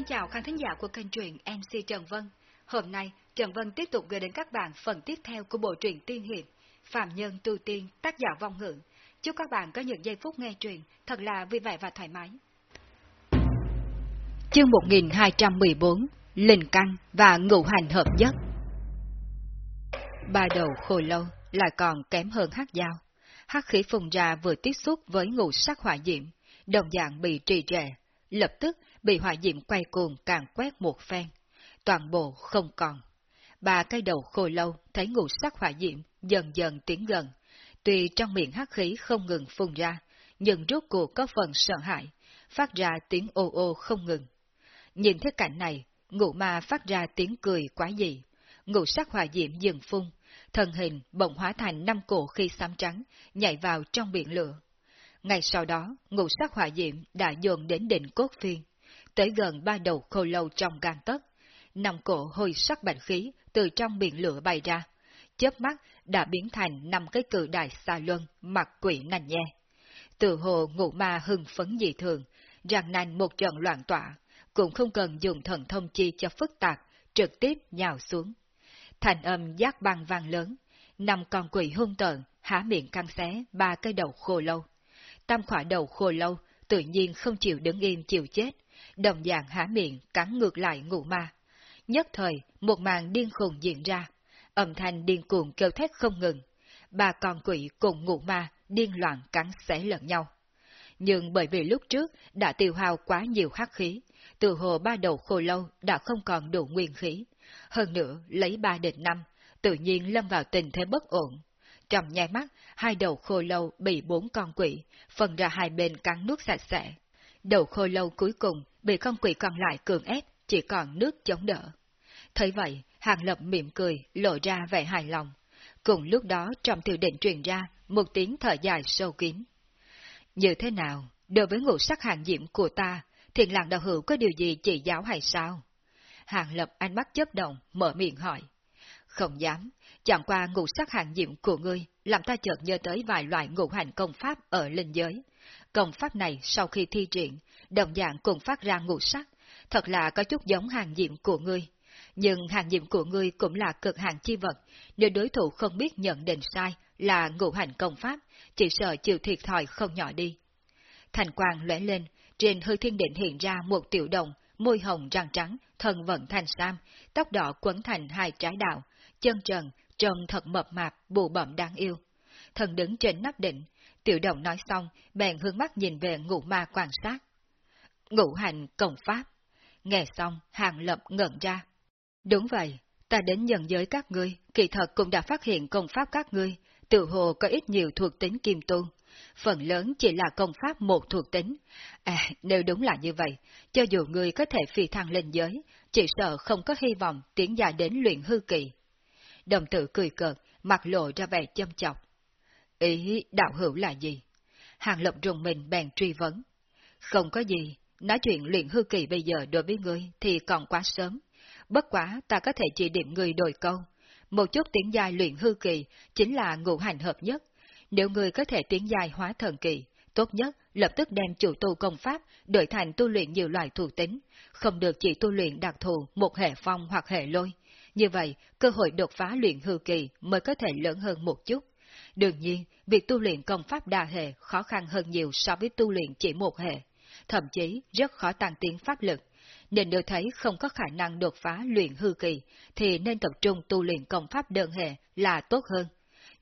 Xin chào khán thính giả của kênh truyện MC Trần Vân. Hôm nay, Trần Vân tiếp tục gửi đến các bạn phần tiếp theo của bộ truyện tiên hiệp Phạm Nhân Tu Tiên tác giả vong ngữ. Chúc các bạn có những giây phút nghe truyện thật là vui vẻ và thoải mái. Chương 1214 Linh Căn và Ngụ Hành Hợp Nhất Ba đầu khô lâu lại còn kém hơn hát dao. Hắc khí phùng ra vừa tiếp xúc với ngụ sắc hỏa diệm, đồng dạng bị trì trệ, lập tức bị hỏa diệm quay cuồng càng quét một phen. Toàn bộ không còn. Ba cái đầu khôi lâu thấy ngũ sắc hỏa diệm dần dần tiến gần. Tuy trong miệng hắc khí không ngừng phun ra, nhưng rốt cuộc có phần sợ hãi, phát ra tiếng ô ô không ngừng. Nhìn thấy cảnh này, ngũ ma phát ra tiếng cười quá dị. Ngũ sắc hỏa diệm dừng phun, thân hình bỗng hóa thành năm cổ khi xám trắng, nhảy vào trong biển lửa. Ngay sau đó, ngũ sắc hỏa diệm đã dồn đến đỉnh cốt phiên, tới gần ba đầu khô lâu trong gan tấc. Nòng cổ hồi sắc bạch khí từ trong biển lửa bay ra, chớp mắt đã biến thành năm cái cự đại xa luân mặt quỷ nành nhe. Từ hồ ngụ ma hưng phấn dị thường, rằng nành một trận loạn tỏa, cũng không cần dùng thần thông chi cho phức tạp, trực tiếp nhào xuống. Thành âm giác băng vang lớn, năm con quỷ hung tợn, há miệng căng xé ba cái đầu khô lâu. Tam khỏa đầu khô lâu tự nhiên không chịu đứng im chịu chết, đồng dạng há miệng cắn ngược lại ngụ ma. Nhất thời, một màn điên khùng diễn ra, âm thanh điên cuồng kêu thét không ngừng. Ba con quỷ cùng ngụ ma điên loạn cắn xé lẫn nhau. Nhưng bởi vì lúc trước đã tiêu hao quá nhiều hắc khí, từ hồ ba đầu khô lâu đã không còn đủ nguyên khí. Hơn nữa, lấy ba địch năm, tự nhiên lâm vào tình thế bất ổn. Trong nhai mắt, hai đầu khô lâu bị bốn con quỷ, phần ra hai bên cắn nước sạch sẽ. Đầu khô lâu cuối cùng bị con quỷ còn lại cường ép, chỉ còn nước chống đỡ. Thấy vậy, Hàng Lập mỉm cười, lộ ra vẻ hài lòng. Cùng lúc đó trong tiểu định truyền ra một tiếng thở dài sâu kín. Như thế nào, đối với ngũ sắc hàng diệm của ta, thiền làng đạo hữu có điều gì chỉ giáo hay sao? Hàng Lập ánh mắt chớp động, mở miệng hỏi. Không dám, chẳng qua ngũ sắc hàng diệm của ngươi, làm ta chợt nhớ tới vài loại ngũ hành công pháp ở linh giới. Công pháp này sau khi thi triển, đồng dạng cùng phát ra ngũ sắc, thật là có chút giống hàng diệm của ngươi. Nhưng hàng diệm của ngươi cũng là cực hàng chi vật, nếu đối thủ không biết nhận định sai là ngũ hành công pháp, chỉ sợ chịu thiệt thòi không nhỏ đi. Thành quang lóe lên, trên hư thiên định hiện ra một tiểu đồng, môi hồng răng trắng, thân vận thành sam, tóc đỏ quấn thành hai trái đạo, chân trần, trông thật mập mạp, bù bẩm đáng yêu. Thần đứng trên nắp định, tiểu đồng nói xong, bèn hướng mắt nhìn về ngũ ma quan sát. Ngũ hành công pháp. Nghe xong, hàng lập ngẩn ra. Đúng vậy, ta đến nhận giới các ngươi, kỳ thật cũng đã phát hiện công pháp các ngươi, tự hồ có ít nhiều thuộc tính kim tu. Phần lớn chỉ là công pháp một thuộc tính. À, nếu đúng là như vậy, cho dù ngươi có thể phi thăng lên giới, chỉ sợ không có hy vọng tiến dài đến luyện hư kỳ. Đồng tử cười cợt, mặt lộ ra vẻ châm chọc. Ý đạo hữu là gì? Hàng Lập rùng mình bèn truy vấn. Không có gì, nói chuyện luyện hư kỳ bây giờ đối với ngươi thì còn quá sớm. Bất quá ta có thể chỉ điểm ngươi đổi câu. Một chút tiến dài luyện hư kỳ chính là ngũ hành hợp nhất. Nếu ngươi có thể tiến dài hóa thần kỳ, tốt nhất lập tức đem chủ tu công pháp đổi thành tu luyện nhiều loại thuộc tính, không được chỉ tu luyện đặc thù một hệ phong hoặc hệ lôi. Như vậy, cơ hội đột phá luyện hư kỳ mới có thể lớn hơn một chút. Đương nhiên, việc tu luyện công pháp đa hệ khó khăn hơn nhiều so với tu luyện chỉ một hệ, thậm chí rất khó tăng tiến pháp lực. Nên nếu thấy không có khả năng đột phá luyện hư kỳ, thì nên tập trung tu luyện công pháp đơn hệ là tốt hơn.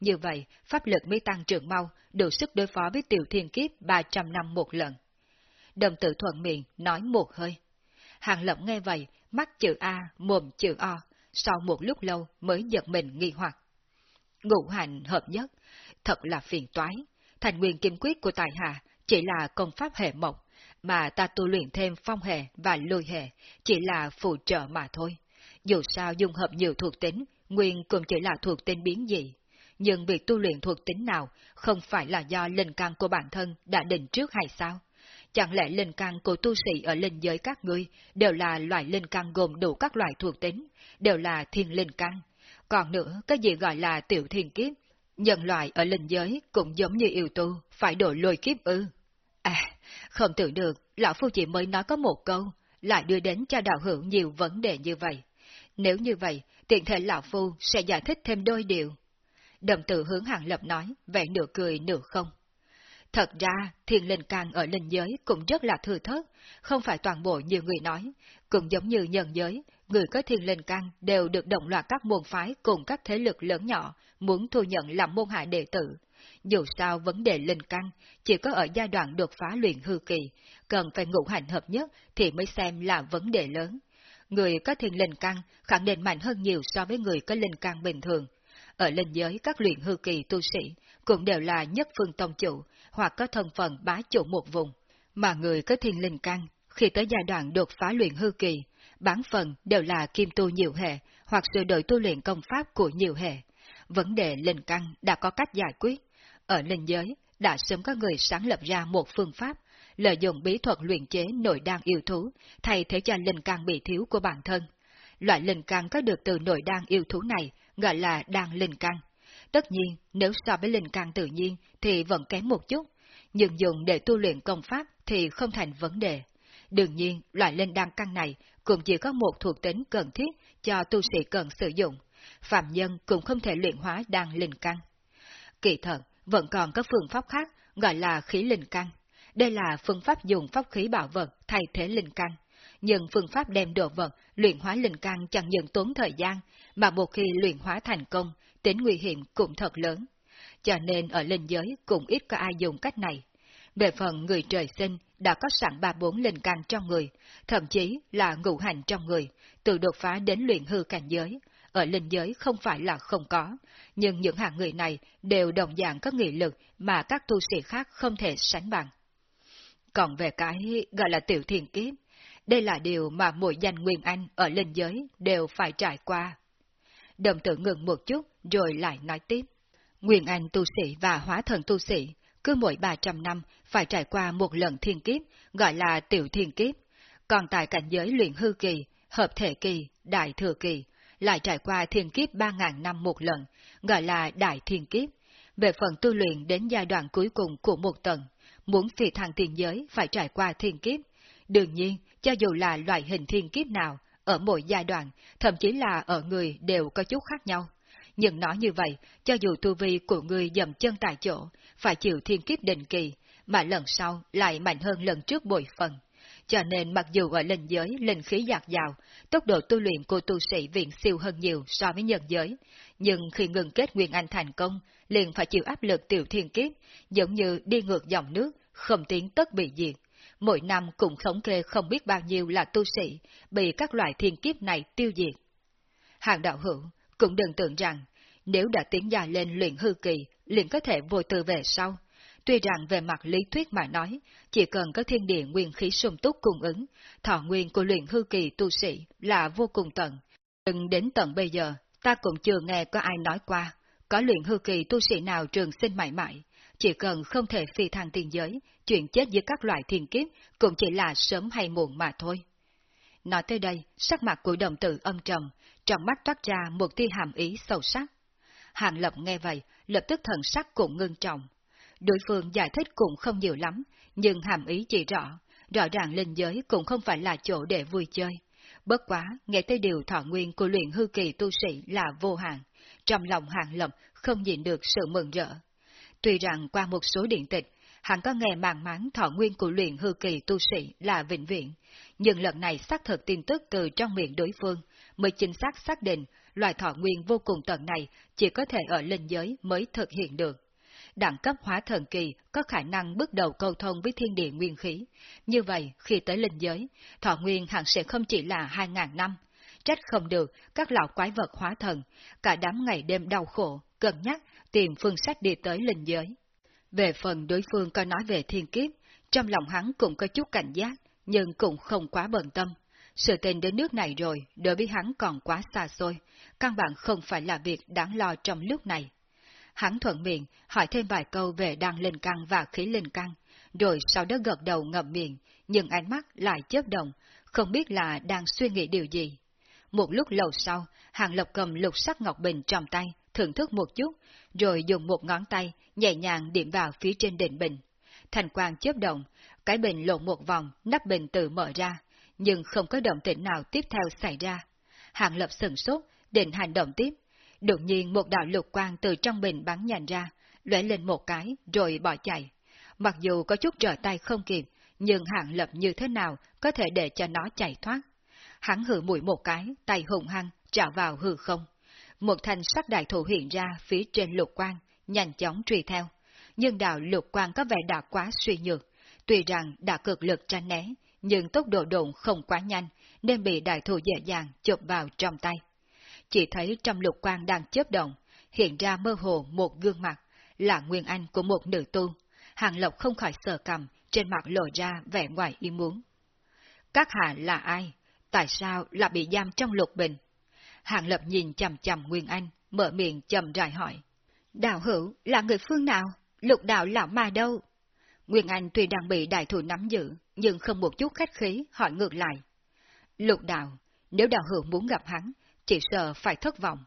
Như vậy, pháp lực mới tăng trưởng mau, đủ sức đối phó với tiểu thiên kiếp 300 năm một lần. Đồng tử thuận miệng, nói một hơi. Hàng lộng nghe vậy, mắt chữ A, mồm chữ O, sau một lúc lâu mới giật mình nghi hoặc. Ngũ hành hợp nhất, thật là phiền toái. Thành nguyên kim quyết của tài hạ chỉ là công pháp hệ mộc, mà ta tu luyện thêm phong hệ và lôi hệ, chỉ là phụ trợ mà thôi. Dù sao dung hợp nhiều thuộc tính, nguyên cũng chỉ là thuộc tính biến dị. Nhưng việc tu luyện thuộc tính nào không phải là do linh căn của bản thân đã định trước hay sao? Chẳng lẽ linh căn của tu sĩ ở linh giới các ngươi đều là loại linh căn gồm đủ các loại thuộc tính, đều là thiên linh căn? Còn nữa, cái gì gọi là tiểu thiên kiếp? Nhân loại ở linh giới cũng giống như yêu tu, phải đổi lôi kiếp ư? À, không tưởng được, Lão Phu chỉ mới nói có một câu, lại đưa đến cho đạo hữu nhiều vấn đề như vậy. Nếu như vậy, tiện thể Lão Phu sẽ giải thích thêm đôi điều. Đồng tử hướng hàng lập nói, vẻ nửa cười nửa không. Thật ra, thiên linh càng ở linh giới cũng rất là thừa thớt, không phải toàn bộ như người nói, cũng giống như nhân giới, người có thiên linh căn đều được động loạt các môn phái cùng các thế lực lớn nhỏ muốn thu nhận làm môn hạ đệ tử. Dù sao vấn đề linh căn chỉ có ở giai đoạn đột phá luyện hư kỳ, cần phải ngũ hành hợp nhất thì mới xem là vấn đề lớn. Người có thiên linh căn khẳng định mạnh hơn nhiều so với người có linh căn bình thường. Ở linh giới các luyện hư kỳ tu sĩ cũng đều là nhất phương tông chủ hoặc có thân phận bá chủ một vùng, mà người có thiên linh căn khi tới giai đoạn đột phá luyện hư kỳ, bán phần đều là kim tu nhiều hệ hoặc sửa đổi tu luyện công pháp của nhiều hệ. Vấn đề linh căn đã có cách giải quyết. Ở linh giới, đã sớm có người sáng lập ra một phương pháp, lợi dụng bí thuật luyện chế nội đan yêu thú, thay thế cho linh căn bị thiếu của bản thân. Loại linh căn có được từ nội đan yêu thú này gọi là đan linh căn. Tất nhiên, nếu so với linh căn tự nhiên thì vẫn kém một chút, nhưng dùng để tu luyện công pháp thì không thành vấn đề. Đương nhiên, loại linh đan căn này cũng chỉ có một thuộc tính cần thiết cho tu sĩ cần sử dụng. Phạm nhân cũng không thể luyện hóa đan linh căn. Kỳ thật, vẫn còn có phương pháp khác gọi là khí linh căn. Đây là phương pháp dùng pháp khí bảo vật thay thế linh căn. Nhưng phương pháp đem đồ vật luyện hóa linh căn chẳng những tốn thời gian, mà một khi luyện hóa thành công, tính nguy hiểm cũng thật lớn. Cho nên ở linh giới cũng ít có ai dùng cách này. Về phần người trời sinh đã có sẵn ba bốn linh căn trong người, thậm chí là ngũ hành trong người, từ đột phá đến luyện hư cảnh giới. Ở linh giới không phải là không có, nhưng những hạng người này đều đồng dạng có nghị lực mà các tu sĩ khác không thể sánh bằng. Còn về cái gọi là tiểu thiền kiếp, đây là điều mà mỗi danh Nguyên Anh ở linh giới đều phải trải qua. Đồng tử ngừng một chút rồi lại nói tiếp. Nguyên Anh tu sĩ và hóa thần tu sĩ cứ mỗi 300 năm phải trải qua một lần thiên kiếp, gọi là tiểu thiên kiếp. Còn tại cảnh giới luyện hư kỳ, hợp thể kỳ, đại thừa kỳ, lại trải qua thiên kiếp 3.000 năm một lần, gọi là đại thiên kiếp. Về phần tu luyện đến giai đoạn cuối cùng của một tầng, muốn phi thăng tiền giới phải trải qua thiên kiếp. Đương nhiên, cho dù là loại hình thiên kiếp nào, ở mỗi giai đoạn, thậm chí là ở người đều có chút khác nhau. Nhưng nói như vậy, cho dù tu vi của người dầm chân tại chỗ, phải chịu thiên kiếp định kỳ, mà lần sau lại mạnh hơn lần trước bội phần. Cho nên mặc dù ở linh giới linh khí dạt dào, tốc độ tu luyện của tu sĩ viện siêu hơn nhiều so với nhân giới, nhưng khi ngừng kết Nguyên Anh thành công, liền phải chịu áp lực tiểu thiên kiếp, giống như đi ngược dòng nước, không tiến tất bị diệt. Mỗi năm cũng thống kê không biết bao nhiêu là tu sĩ bị các loại thiên kiếp này tiêu diệt. Hàng đạo hữu cũng đừng tưởng rằng nếu đã tiến dài lên luyện hư kỳ, liền có thể vô tư về sau. Tuy rằng về mặt lý thuyết mà nói, chỉ cần có thiên địa nguyên khí sung túc cung ứng, thọ nguyên của luyện hư kỳ tu sĩ là vô cùng tận. Nhưng đến tận bây giờ, ta cũng chưa nghe có ai nói qua, có luyện hư kỳ tu sĩ nào trường sinh mãi mãi, chỉ cần không thể phi thăng tiền giới, chuyện chết giữa các loại thiên kiếp cũng chỉ là sớm hay muộn mà thôi. Nói tới đây, sắc mặt của đồng tử âm trầm, trong mắt toát ra một tia hàm ý sâu sắc. Hàng Lập nghe vậy, lập tức thần sắc cũng ngưng trọng. Đối phương giải thích cũng không nhiều lắm, nhưng hàm ý chỉ rõ, rõ ràng linh giới cũng không phải là chỗ để vui chơi. Bất quá, nghe tới điều thọ nguyên của luyện hư kỳ tu sĩ là vô hạn, trong lòng Hàng Lập không nhìn được sự mừng rỡ. Tuy rằng qua một số điện tịch, hắn có nghe màng máng thọ nguyên của luyện hư kỳ tu sĩ là vĩnh viễn, nhưng lần này xác thực tin tức từ trong miệng đối phương mới chính xác xác định loài thọ nguyên vô cùng tận này chỉ có thể ở linh giới mới thực hiện được. Đẳng cấp hóa thần kỳ có khả năng bước đầu câu thông với thiên địa nguyên khí. Như vậy, khi tới linh giới, thọ nguyên hẳn sẽ không chỉ là 2.000 năm. Trách không được, các lão quái vật hóa thần, cả đám ngày đêm đau khổ, cân nhắc, tìm phương sách đi tới linh giới. Về phần đối phương có nói về thiên kiếp, trong lòng hắn cũng có chút cảnh giác, nhưng cũng không quá bận tâm. Sự tình đến nước này rồi, đối với hắn còn quá xa xôi, căn bản không phải là việc đáng lo trong lúc này. Hắn thuận miệng hỏi thêm vài câu về đăng linh căng và khí linh căng, rồi sau đó gật đầu ngậm miệng, nhưng ánh mắt lại chớp động, không biết là đang suy nghĩ điều gì. Một lúc lâu sau, Hàng lộc cầm lục sắc ngọc bình trong tay, thưởng thức một chút, rồi dùng một ngón tay nhẹ nhàng điểm vào phía trên đỉnh bình. Thành quang chớp động, cái bình lộn một vòng, nắp bình tự mở ra, nhưng không có động tĩnh nào tiếp theo xảy ra. Hàng lập sừng sốt, định hành động tiếp. Đột nhiên một đạo lục quang từ trong bình bắn nhanh ra, lóe lên một cái, rồi bỏ chạy. Mặc dù có chút trở tay không kịp, nhưng hạng lập như thế nào có thể để cho nó chạy thoát. Hắn hử mũi một cái, tay hùng hăng, trả vào hư không. Một thanh sắc đại thủ hiện ra phía trên lục quang, nhanh chóng truy theo. Nhưng đạo lục quang có vẻ đã quá suy nhược, tuy rằng đã cực lực tranh né, nhưng tốc độ độn không quá nhanh, nên bị đại thủ dễ dàng chụp vào trong tay. Chỉ thấy trong lục quang đang chớp động, hiện ra mơ hồ một gương mặt, là nguyên anh của một nữ tu. Hàng Lộc không khỏi sợ cầm, trên mặt lộ ra vẻ ngoài ý muốn. Các hạ là ai? Tại sao lại bị giam trong lục bình? Hàng Lập nhìn chầm chầm Nguyên Anh, mở miệng chầm rãi hỏi. Đạo hữu là người phương nào? Lục đạo lão ma đâu? Nguyên Anh tuy đang bị đại thủ nắm giữ, nhưng không một chút khách khí hỏi ngược lại. Lục đạo, nếu đạo hữu muốn gặp hắn, chỉ sợ phải thất vọng.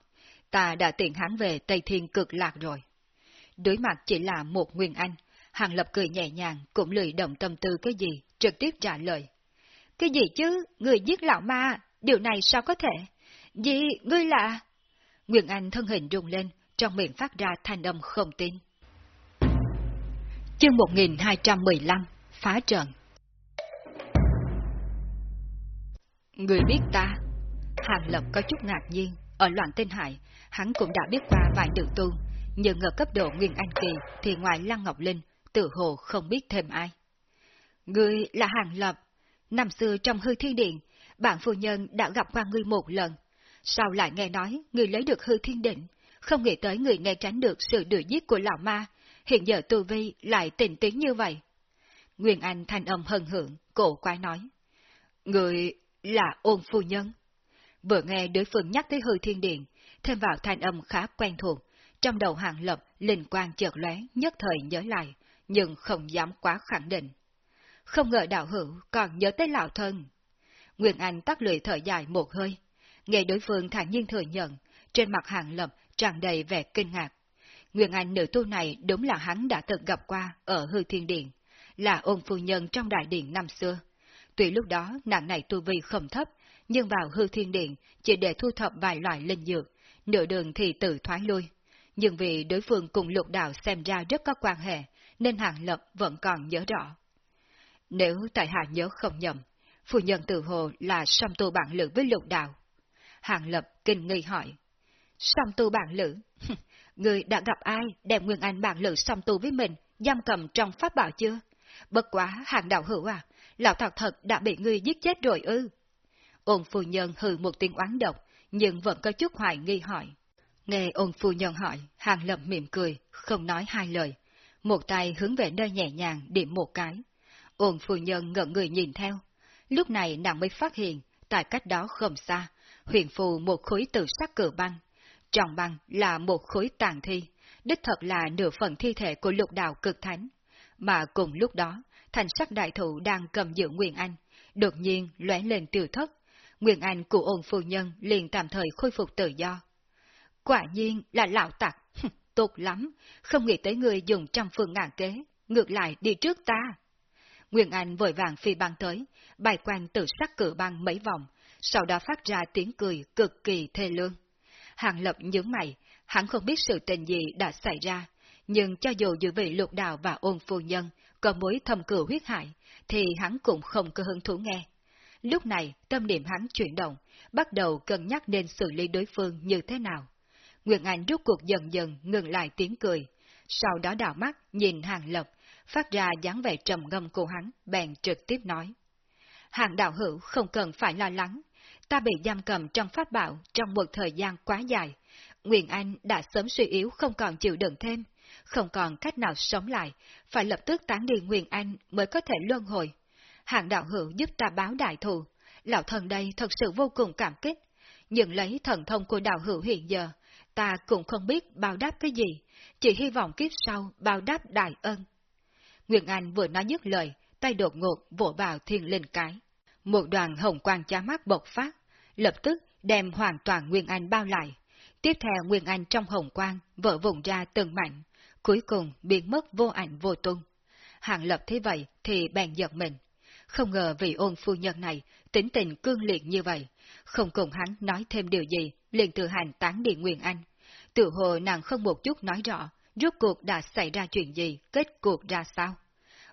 Ta đã tiện hắn về Tây Thiên cực lạc rồi. Đối mặt chỉ là một Nguyên Anh, Hàng Lập cười nhẹ nhàng, cũng lười động tâm tư cái gì, trực tiếp trả lời. Cái gì chứ, người giết lão ma, điều này sao có thể? Gì, ngươi là... Nguyên Anh thân hình rung lên, trong miệng phát ra thanh âm không tin. Chương 1215 Phá trận. Người biết ta Hàng Lập có chút ngạc nhiên, Ở loạn tên hải, Hắn cũng đã biết qua vài đường tu, Nhưng ở cấp độ Nguyên Anh Kỳ Thì ngoài Lăng Ngọc Linh, Tự hồ không biết thêm ai. Ngươi là Hàng Lập Năm xưa trong hư thiên điện, Bạn phu nhân đã gặp qua ngươi một lần. Sau lại nghe nói Ngươi lấy được hư thiên định Không nghĩ tới người nghe tránh được sự đuổi giết của lão ma hiện giờ tu vi lại tình tiến như vậy. Nguyên Anh thanh âm hân hưởng, cổ quái nói. Người là ôn phu nhân. Vừa nghe đối phương nhắc tới hư thiên điện, thêm vào thanh âm khá quen thuộc, trong đầu hàng lập linh quan chợt lóe nhất thời nhớ lại, nhưng không dám quá khẳng định. Không ngờ đạo hữu còn nhớ tới lão thân. Nguyên Anh tắt lưỡi thở dài một hơi, nghe đối phương thản nhiên thừa nhận, trên mặt hàng lập tràn đầy vẻ kinh ngạc. Nguyên Anh nữ tu này đúng là hắn đã từng gặp qua ở hư thiên điện, là ôn phu nhân trong đại điện năm xưa. Tuy lúc đó nàng này tu vi không thấp, nhưng vào hư thiên điện chỉ để thu thập vài loại linh dược, nửa đường thì tự thoái lui. Nhưng vì đối phương cùng lục đạo xem ra rất có quan hệ, nên hàng lập vẫn còn nhớ rõ. Nếu tại hạ nhớ không nhầm, phu nhân tự hồ là song tu bản lữ với lục đạo. Hàng lập kinh nghi hỏi. Song tu bản lữ? Người đã gặp ai đem Nguyên Anh bản lự song tu với mình, giam cầm trong pháp bảo chưa? Bất quá hàng đạo hữu à, lão thật thật đã bị ngươi giết chết rồi ư. Ôn phu nhân hừ một tiếng oán độc, nhưng vẫn có chút hoài nghi hỏi. Nghe ôn phu nhân hỏi, hàng lập mỉm cười, không nói hai lời. Một tay hướng về nơi nhẹ nhàng điểm một cái. Ôn phu nhân ngẩn người nhìn theo. Lúc này nàng mới phát hiện, tại cách đó không xa, huyền phù một khối tự sắc cử băng, Trọng bằng là một khối tàn thi, đích thật là nửa phần thi thể của lục đạo cực thánh. Mà cùng lúc đó, thành sắc đại thủ đang cầm giữ Nguyên Anh, đột nhiên lóe lên tiêu thất. Nguyên Anh của ôn phu nhân liền tạm thời khôi phục tự do. Quả nhiên là lão tặc, tốt lắm, không nghĩ tới người dùng trăm phương ngàn kế, ngược lại đi trước ta. Nguyên Anh vội vàng phi băng tới, bài quanh tự sắc cử băng mấy vòng, sau đó phát ra tiếng cười cực kỳ thê lương. Hàng Lập nhướng mày, hắn không biết sự tình gì đã xảy ra, nhưng cho dù dự vị lục đạo và ôn phu nhân có mối thầm cửu huyết hại, thì hắn cũng không có hứng thú nghe. Lúc này, tâm niệm hắn chuyển động, bắt đầu cân nhắc nên xử lý đối phương như thế nào. Nguyệt Anh rút cuộc dần dần ngừng lại tiếng cười, sau đó đảo mắt nhìn Hàng Lập, phát ra dáng vẻ trầm ngâm của hắn, bèn trực tiếp nói. Hàng đạo hữu không cần phải lo lắng, ta bị giam cầm trong pháp bảo trong một thời gian quá dài. Nguyện Anh đã sớm suy yếu không còn chịu đựng thêm, không còn cách nào sống lại, phải lập tức tán đi Nguyện Anh mới có thể luân hồi. Hạng đạo hữu giúp ta báo đại thù, lão thần đây thật sự vô cùng cảm kích, nhưng lấy thần thông của đạo hữu hiện giờ, ta cũng không biết báo đáp cái gì, chỉ hy vọng kiếp sau báo đáp đại ân. Nguyện Anh vừa nói dứt lời, tay đột ngột vỗ vào thiên linh cái. Một đoàn hồng quang chá mắt bộc phát, lập tức đem hoàn toàn Nguyên Anh bao lại. Tiếp theo Nguyên Anh trong hồng quang vỡ vùng ra từng mảnh. cuối cùng biến mất vô ảnh vô tung. Hàng lập thế vậy thì bèn giật mình. không ngờ vị ôn phu nhân này tính tình cương liệt như vậy, không cùng hắn nói thêm điều gì, liền tự hành tán đi Nguyên Anh. Tự hồ nàng không một chút nói rõ, rốt cuộc đã xảy ra chuyện gì, kết cuộc ra sao.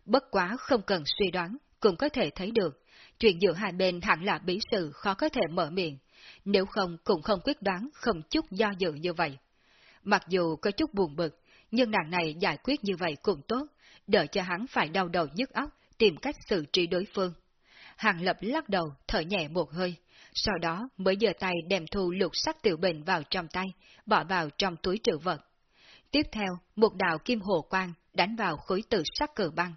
Bất quá không cần suy đoán, cũng có thể thấy được, chuyện giữa hai bên hẳn là bí sự khó có thể mở miệng, nếu không cũng không quyết đoán không chút do dự như vậy. Mặc dù có chút buồn bực, nhưng nàng này giải quyết như vậy cũng tốt, đợi cho hắn phải đau đầu nhức óc, tìm cách xử trí đối phương. Hàng lập lắc đầu, thở nhẹ một hơi, sau đó mới giơ tay đem thu lục sắc tiểu bình vào trong tay, bỏ vào trong túi trữ vật. Tiếp theo, một đạo kim hồ quang đánh vào khối tự sắc cử băng.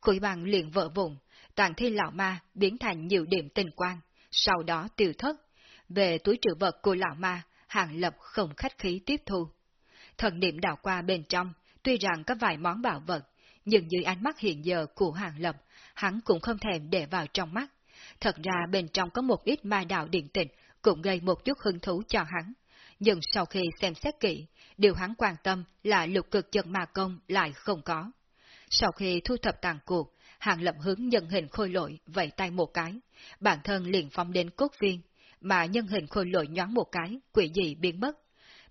Khối băng liền vỡ vụn, toàn thi lão ma biến thành nhiều điểm tinh quang, sau đó tiêu thất. Về túi trữ vật của lão ma, hàng lập không khách khí tiếp thu. Thần niệm đào qua bên trong, tuy rằng có vài món bảo vật, nhưng dưới ánh mắt hiện giờ của hàng lập, hắn cũng không thèm để vào trong mắt. Thật ra bên trong có một ít ma đạo điện tịnh, cũng gây một chút hứng thú cho hắn. Nhưng sau khi xem xét kỹ, điều hắn quan tâm là lục cực chân ma công lại không có. Sau khi thu thập tàn cuộc, hàng lập hướng nhân hình khôi lội vẫy tay một cái, bản thân liền phong đến cốt viên, mà nhân hình khôi lội nhoáng một cái, quỷ dị biến mất.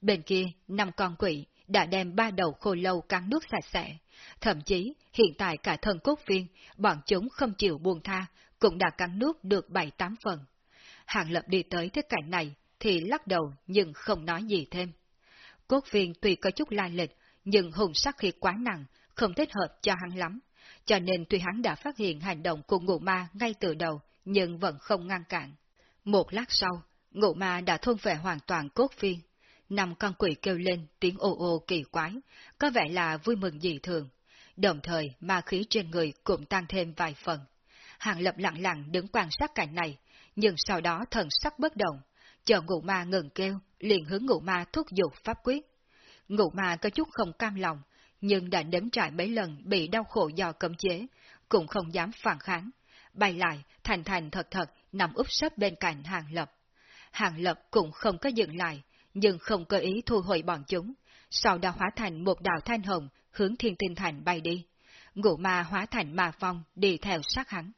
Bên kia, năm con quỷ đã đem ba đầu khô lâu cắn nước sạch sẽ. Thậm chí, hiện tại cả thân cốt viên, bọn chúng không chịu buông tha, cũng đã cắn nước được bảy tám phần. Hàng lập đi tới thế cảnh này, thì lắc đầu nhưng không nói gì thêm. Cốt viên tuy có chút lai lịch, nhưng hùng sắc khi quá nặng, không thích hợp cho hắn lắm. Cho nên tuy hắn đã phát hiện hành động của ngụ ma ngay từ đầu, nhưng vẫn không ngăn cản. Một lát sau, ngụ ma đã thôn về hoàn toàn cốt viên. Năm con quỷ kêu lên tiếng ô ô kỳ quái, có vẻ là vui mừng dị thường. Đồng thời, ma khí trên người cũng tăng thêm vài phần. Hàng lập lặng lặng đứng quan sát cảnh này, nhưng sau đó thần sắc bất động. Chờ ngụ ma ngừng kêu, liền hướng ngụ ma thúc giục pháp quyết. Ngụ ma có chút không cam lòng, nhưng đã đếm trải mấy lần bị đau khổ do cấm chế, cũng không dám phản kháng. Bay lại, thành thành thật thật, nằm úp sấp bên cạnh hàng lập. Hàng lập cũng không có dừng lại, nhưng không cơ ý thu hồi bọn chúng, sau đó hóa thành một đạo thanh hồng hướng thiên tinh thành bay đi. Ngụ ma hóa thành ma phong đi theo sát hắn.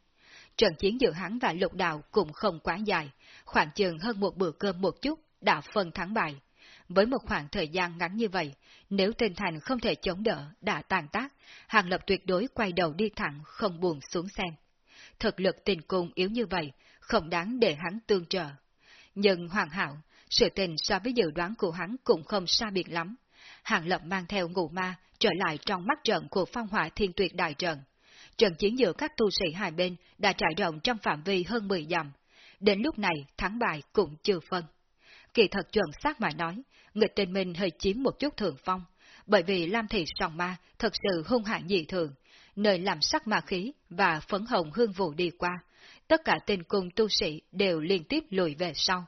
Trận chiến giữa hắn và lục đạo cũng không quá dài, khoảng chừng hơn một bữa cơm một chút, đã phân thắng bại. Với một khoảng thời gian ngắn như vậy, nếu tên thành không thể chống đỡ, đã tàn tác, Hàng Lập tuyệt đối quay đầu đi thẳng, không buồn xuống xem. Thực lực tình cung yếu như vậy, không đáng để hắn tương trợ. Nhưng hoàn hảo, sự tình so với dự đoán của hắn cũng không xa biệt lắm. Hàng Lập mang theo ngụ ma trở lại trong mắt trận của phong hỏa thiên tuyệt đại trận. Trận chiến giữa các tu sĩ hai bên đã trải rộng trong phạm vi hơn 10 dặm. Đến lúc này, thắng bại cũng chưa phân. Kỳ thật chuẩn xác mà nói, nghịch trên mình hơi chiếm một chút thượng phong, bởi vì Lam Thị Sòng Ma thật sự hung hãn dị thường, nơi làm sắc ma khí và phấn hồng hương vụ đi qua, tất cả tên cung tu sĩ đều liên tiếp lùi về sau.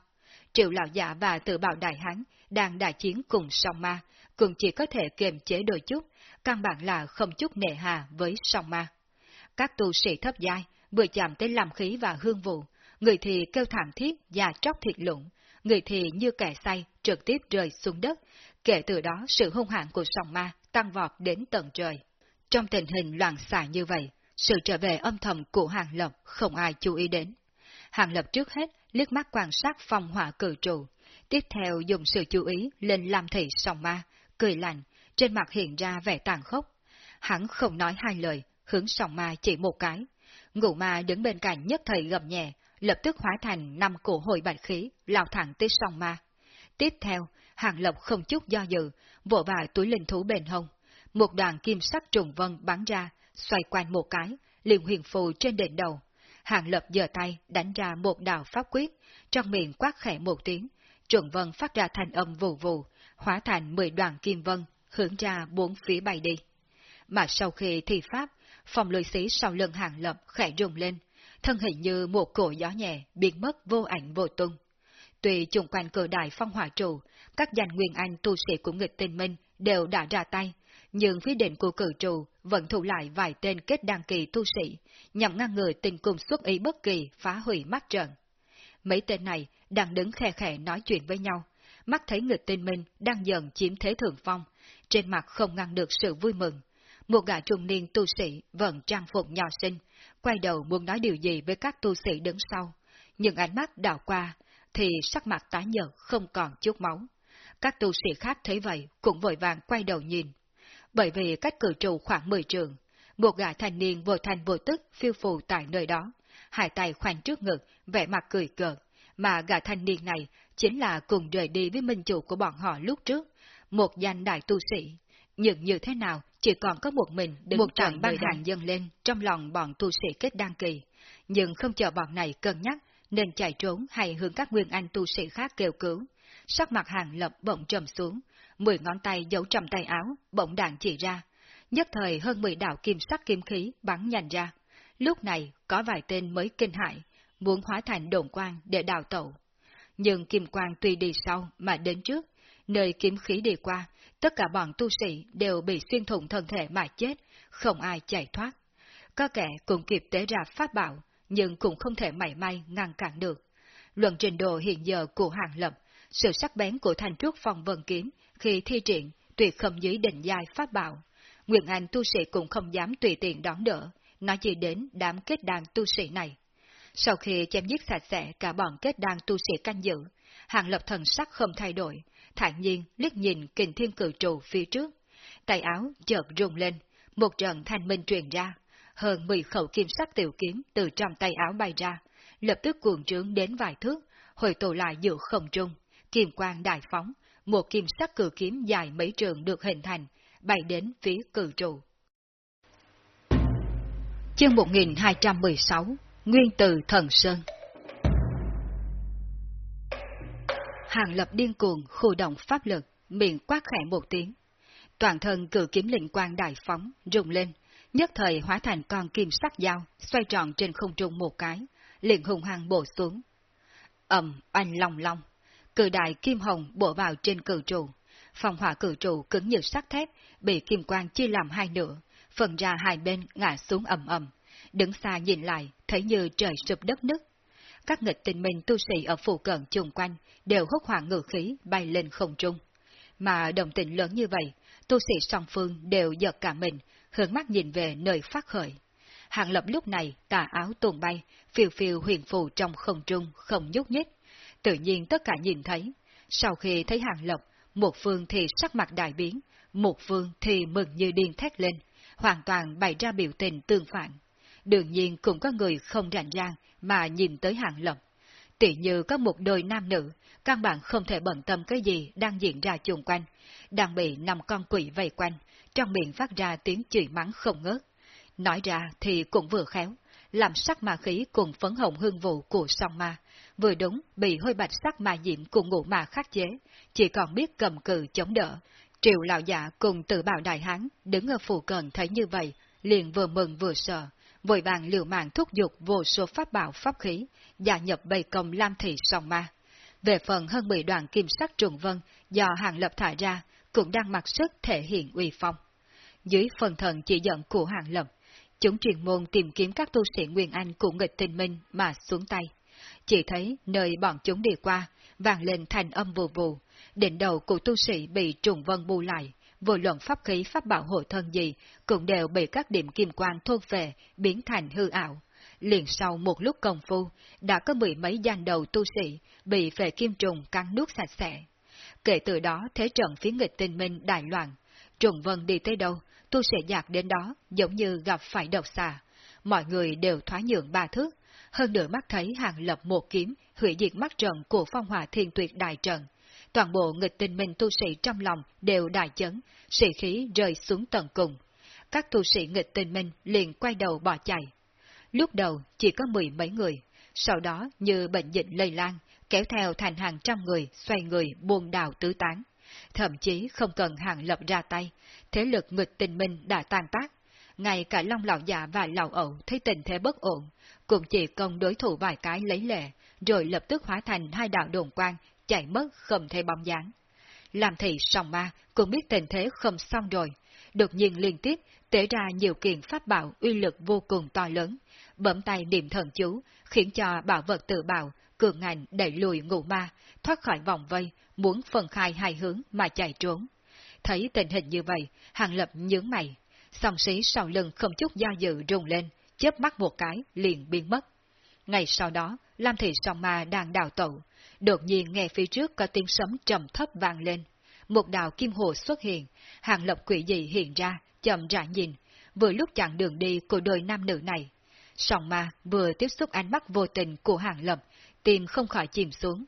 Triệu lão giả và tự bảo đại hán đang đại chiến cùng song ma, cũng chỉ có thể kiềm chế đôi chút, căn bản là không chút nệ hà với song ma. Các tu sĩ thấp giai vừa chạm tới làm khí và hương vụ, người thì kêu thảm thiết và tróc thịt lũng, người thì như kẻ say trực tiếp rơi xuống đất, kể từ đó sự hung hãn của sòng ma tăng vọt đến tận trời. Trong tình hình loạn xạ như vậy, sự trở về âm thầm của Hàng Lập không ai chú ý đến. Hàng Lập trước hết liếc mắt quan sát phong hỏa cử trụ, tiếp theo dùng sự chú ý lên Lam Thị sòng ma, cười lạnh, trên mặt hiện ra vẻ tàn khốc. Hắn không nói hai lời, hướng sòng ma chỉ một cái. Ngụ ma đứng bên cạnh nhất thời gầm nhẹ, lập tức hóa thành năm cổ hồi bạch khí, lao thẳng tới sông ma. Tiếp theo, Hàng Lộc không chút do dự, vỗ vào túi linh thú bền hông. Một đoàn kim sắc trùng vân bắn ra, xoay quanh một cái, liền huyền phù trên đỉnh đầu. Hàng Lập giơ tay đánh ra một đạo pháp quyết, trong miệng quát khẽ một tiếng, trùng vân phát ra thành âm vù vù, hóa thành mười đoàn kim vân, hướng ra bốn phía bay đi. Mà sau khi thi pháp, phòng lưỡi xí sau lưng Hàng Lập khẽ rung lên, thân hình như một cổ gió nhẹ biến mất vô ảnh vô tung. Tuy chung quanh cửa đại phong hỏa trụ, các danh nguyên anh tu sĩ của nghịch tinh minh đều đã ra tay, nhưng phía đỉnh của cử trụ vẫn thủ lại vài tên kết đăng kỳ tu sĩ, nhằm ngăn ngừa tình cung xuất ý bất kỳ phá hủy mắt trận. Mấy tên này đang đứng khe khẽ nói chuyện với nhau, mắt thấy nghịch tinh minh đang dần chiếm thế thượng phong, trên mặt không ngăn được sự vui mừng. Một gã trung niên tu sĩ vẫn trang phục nhỏ xinh, quay đầu muốn nói điều gì với các tu sĩ đứng sau, nhưng ánh mắt đảo qua, thì sắc mặt tái nhợt không còn chút máu. Các tu sĩ khác thấy vậy cũng vội vàng quay đầu nhìn. Bởi vì cách cử trụ khoảng 10 trường, một gã thanh niên vừa thành vừa tức phiêu phù tại nơi đó, hai tay khoanh trước ngực, vẻ mặt cười cợt, mà gã thanh niên này chính là cùng rời đi với minh chủ của bọn họ lúc trước, một danh đại tu sĩ. Nhưng như thế nào, chỉ còn có một mình đứng một trận băng hàng dâng lên trong lòng bọn tu sĩ kết đăng kỳ. Nhưng không chờ bọn này cân nhắc, nên chạy trốn hay hướng các nguyên anh tu sĩ khác kêu cứu. Sắc mặt hàng lập bỗng trầm xuống, mười ngón tay giấu trong tay áo, bỗng đạn chỉ ra. Nhất thời hơn mười đạo kim sắc kim khí bắn nhanh ra. Lúc này có vài tên mới kinh hại, muốn hóa thành đồn quang để đào tẩu. Nhưng kim quang tuy đi sau mà đến trước, nơi kiếm khí đi qua, tất cả bọn tu sĩ đều bị xuyên thủng thân thể mà chết, không ai chạy thoát. Có kẻ cũng kịp tế ra pháp bảo, nhưng cũng không thể mảy may ngăn cản được. Luận trình độ hiện giờ của hàng lập, sự sắc bén của thành trúc phòng vân kiếm khi thi triển tuyệt không dưới định giai pháp bảo. Nguyện Anh tu sĩ cũng không dám tùy tiện đón đỡ, nói chỉ đến đám kết đàn tu sĩ này. Sau khi chém giết sạch sẽ cả bọn kết đàn tu sĩ canh giữ, hàng lập thần sắc không thay đổi, thản nhiên liếc nhìn kình thiên cử trụ phía trước. Tay áo chợt rung lên, một trận thanh minh truyền ra, hơn 10 khẩu kim sắc tiểu kiếm từ trong tay áo bay ra, lập tức cuồng trướng đến vài thước, hồi tụ lại giữa không trung, kim quang đại phóng, một kim sắc cử kiếm dài mấy trường được hình thành, bay đến phía cử trụ. Chương 1216 Nguyên từ Thần Sơn Hàng lập điên cuồng khu động pháp lực, miệng quát khẽ một tiếng. Toàn thân cử kiếm lĩnh quang đại phóng, rung lên, nhất thời hóa thành con kim sắc dao, xoay tròn trên không trung một cái, liền hùng hăng bổ xuống. ầm oanh long long, cử đại kim hồng bổ vào trên cử trụ. Phòng hỏa cử trụ cứng như sắt thép, bị kim quang chia làm hai nửa, phần ra hai bên ngã xuống ầm ầm. Đứng xa nhìn lại, thấy như trời sụp đất nứt. Các nghịch tình minh tu sĩ ở phụ cận chung quanh đều hốt hoảng ngự khí bay lên không trung. Mà đồng tình lớn như vậy, tu sĩ song phương đều giật cả mình, hướng mắt nhìn về nơi phát khởi. Hàng lập lúc này tà áo tuồn bay, phiêu phiêu huyền phù trong không trung, không nhúc nhích. Tự nhiên tất cả nhìn thấy. Sau khi thấy hàng lập, một phương thì sắc mặt đại biến, một phương thì mừng như điên thét lên, hoàn toàn bày ra biểu tình tương phản. Đương nhiên cũng có người không rảnh rang mà nhìn tới hàng lập. Tỷ như có một đôi nam nữ, căn bản không thể bận tâm cái gì đang diễn ra chung quanh, đang bị năm con quỷ vây quanh, trong miệng phát ra tiếng chửi mắng không ngớt. Nói ra thì cũng vừa khéo, làm sắc ma khí cùng phấn hồng hương vụ của song ma, vừa đúng bị hơi bạch sắc ma diễm cùng ngũ ma khắc chế, chỉ còn biết cầm cự chống đỡ. Triệu lão giả cùng tự bào đại hán đứng ở phù cận thấy như vậy, liền vừa mừng vừa sợ, vội vàng liều mạng thúc giục vô số pháp bảo pháp khí, gia nhập bầy công lam thị sòng ma. Về phần hơn 10 đoàn kim sắc trùng vân do hàng lập thả ra, cũng đang mặc sức thể hiện uy phong. Dưới phần thần chỉ dẫn của hàng lập, chúng truyền môn tìm kiếm các tu sĩ Nguyên Anh của nghịch tình minh mà xuống tay. Chỉ thấy nơi bọn chúng đi qua, vang lên thành âm vù vù, đỉnh đầu của tu sĩ bị trùng vân bu lại, vô luận pháp khí pháp bảo hộ thân gì cũng đều bị các điểm kim quang thôn về, biến thành hư ảo. Liền sau một lúc công phu, đã có mười mấy danh đầu tu sĩ bị về kim trùng cắn nước sạch sẽ. Kể từ đó thế trận phía nghịch tinh minh đại loạn, trùng vân đi tới đâu, tu sĩ giặc đến đó giống như gặp phải độc xà. Mọi người đều thoái nhượng ba thước, hơn nữa mắt thấy hàng lập một kiếm hủy diệt mắt trận của phong hỏa thiên tuyệt đại trận, toàn bộ nghịch tình minh tu sĩ trong lòng đều đại chấn, sĩ khí rơi xuống tận cùng. Các tu sĩ nghịch tình minh liền quay đầu bỏ chạy. Lúc đầu chỉ có mười mấy người, sau đó như bệnh dịch lây lan, kéo theo thành hàng trăm người xoay người buông đào tứ tán. Thậm chí không cần hàng lập ra tay, thế lực nghịch tình minh đã tan tác. Ngay cả Long Lão Dạ và Lão Ẩu thấy tình thế bất ổn, cũng chỉ công đối thủ vài cái lấy lệ, rồi lập tức hóa thành hai đạo đồn quang chạy mất không thấy bóng dáng. Làm thị sòng ma cũng biết tình thế không xong rồi, đột nhiên liên tiếp tế ra nhiều kiện pháp bảo uy lực vô cùng to lớn, bấm tay niệm thần chú, khiến cho bảo vật tự bảo, cường ngành đẩy lùi ngụ ma, thoát khỏi vòng vây, muốn phân khai hai hướng mà chạy trốn. Thấy tình hình như vậy, hàng lập nhướng mày, song sĩ sau lưng không chút do dự rùng lên, chớp mắt một cái liền biến mất. Ngày sau đó, Lam Thị Song Ma đang đào tẩu, đột nhiên nghe phía trước có tiếng sấm trầm thấp vang lên. Một đạo kim hồ xuất hiện, hàng lập quỷ dị hiện ra, chậm rãi nhìn, vừa lúc chặn đường đi của đôi nam nữ này. sòng Ma vừa tiếp xúc ánh mắt vô tình của hàng lập, tim không khỏi chìm xuống.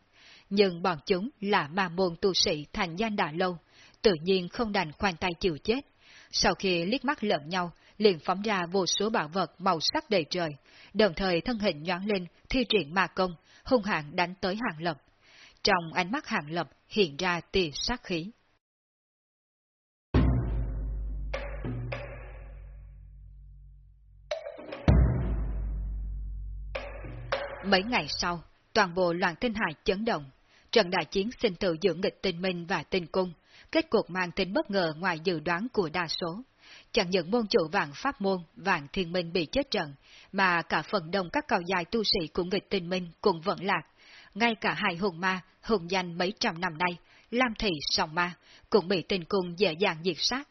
Nhưng bọn chúng là ma môn tu sĩ thành danh đã lâu, tự nhiên không đành khoanh tay chịu chết. Sau khi liếc mắt lẫn nhau, liền phóng ra vô số bảo vật màu sắc đầy trời, đồng thời thân hình nhoáng lên, thi triển ma công, hung hãn đánh tới hàng lập. Trong ánh mắt hàng lập hiện ra tia sát khí. Mấy ngày sau, toàn bộ loạn tinh hải chấn động. Trận đại chiến sinh tử giữa nghịch tinh minh và tinh cung, kết cuộc mang tính bất ngờ ngoài dự đoán của đa số. Chẳng những môn chủ vạn pháp môn, vạn thiên minh bị chết trận, mà cả phần đông các cao dài tu sĩ của nghịch tinh minh cũng vẫn lạc. Ngay cả hai hùng ma, hùng danh mấy trăm năm nay, Lam Thị Sòng Ma, cũng bị tình cung dễ dàng diệt sát.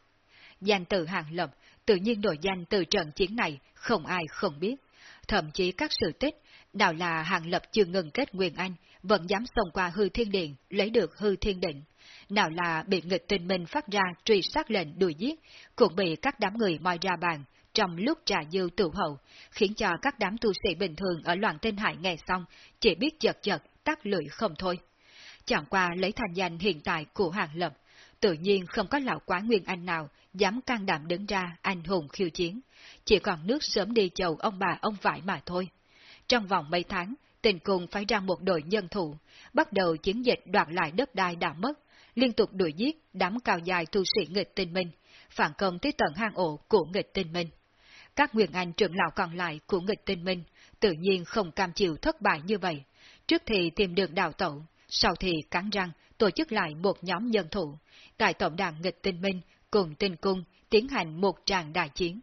Danh từ hàng lập, tự nhiên đổi danh từ trận chiến này, không ai không biết. Thậm chí các sự tích, nào là hàng lập chưa ngừng kết Nguyên Anh, vẫn dám xông qua hư thiên điện, lấy được hư thiên định. Nào là bị nghịch tình minh phát ra truy sát lệnh đuổi giết, cũng bị các đám người moi ra bàn, trong lúc trà dư tự hậu, khiến cho các đám tu sĩ bình thường ở loạn tinh hải nghe xong, chỉ biết chật chật, tắt lưỡi không thôi. Chẳng qua lấy thành danh hiện tại của hàng lập, tự nhiên không có lão quá nguyên anh nào dám can đảm đứng ra anh hùng khiêu chiến, chỉ còn nước sớm đi chầu ông bà ông vải mà thôi. Trong vòng mấy tháng, tình cùng phải ra một đội nhân thủ, bắt đầu chiến dịch đoạt lại đất đai đã mất, liên tục đuổi giết đám cao dài tu sĩ nghịch tinh minh, phản công tới tận hang ổ của nghịch tinh minh. Các nguyên anh trưởng lão còn lại của nghịch tinh minh tự nhiên không cam chịu thất bại như vậy. Trước thì tìm được đào tẩu, sau thì cắn răng tổ chức lại một nhóm nhân thủ, tại tổng đàn nghịch tinh minh cùng tinh cung tiến hành một tràng đại chiến.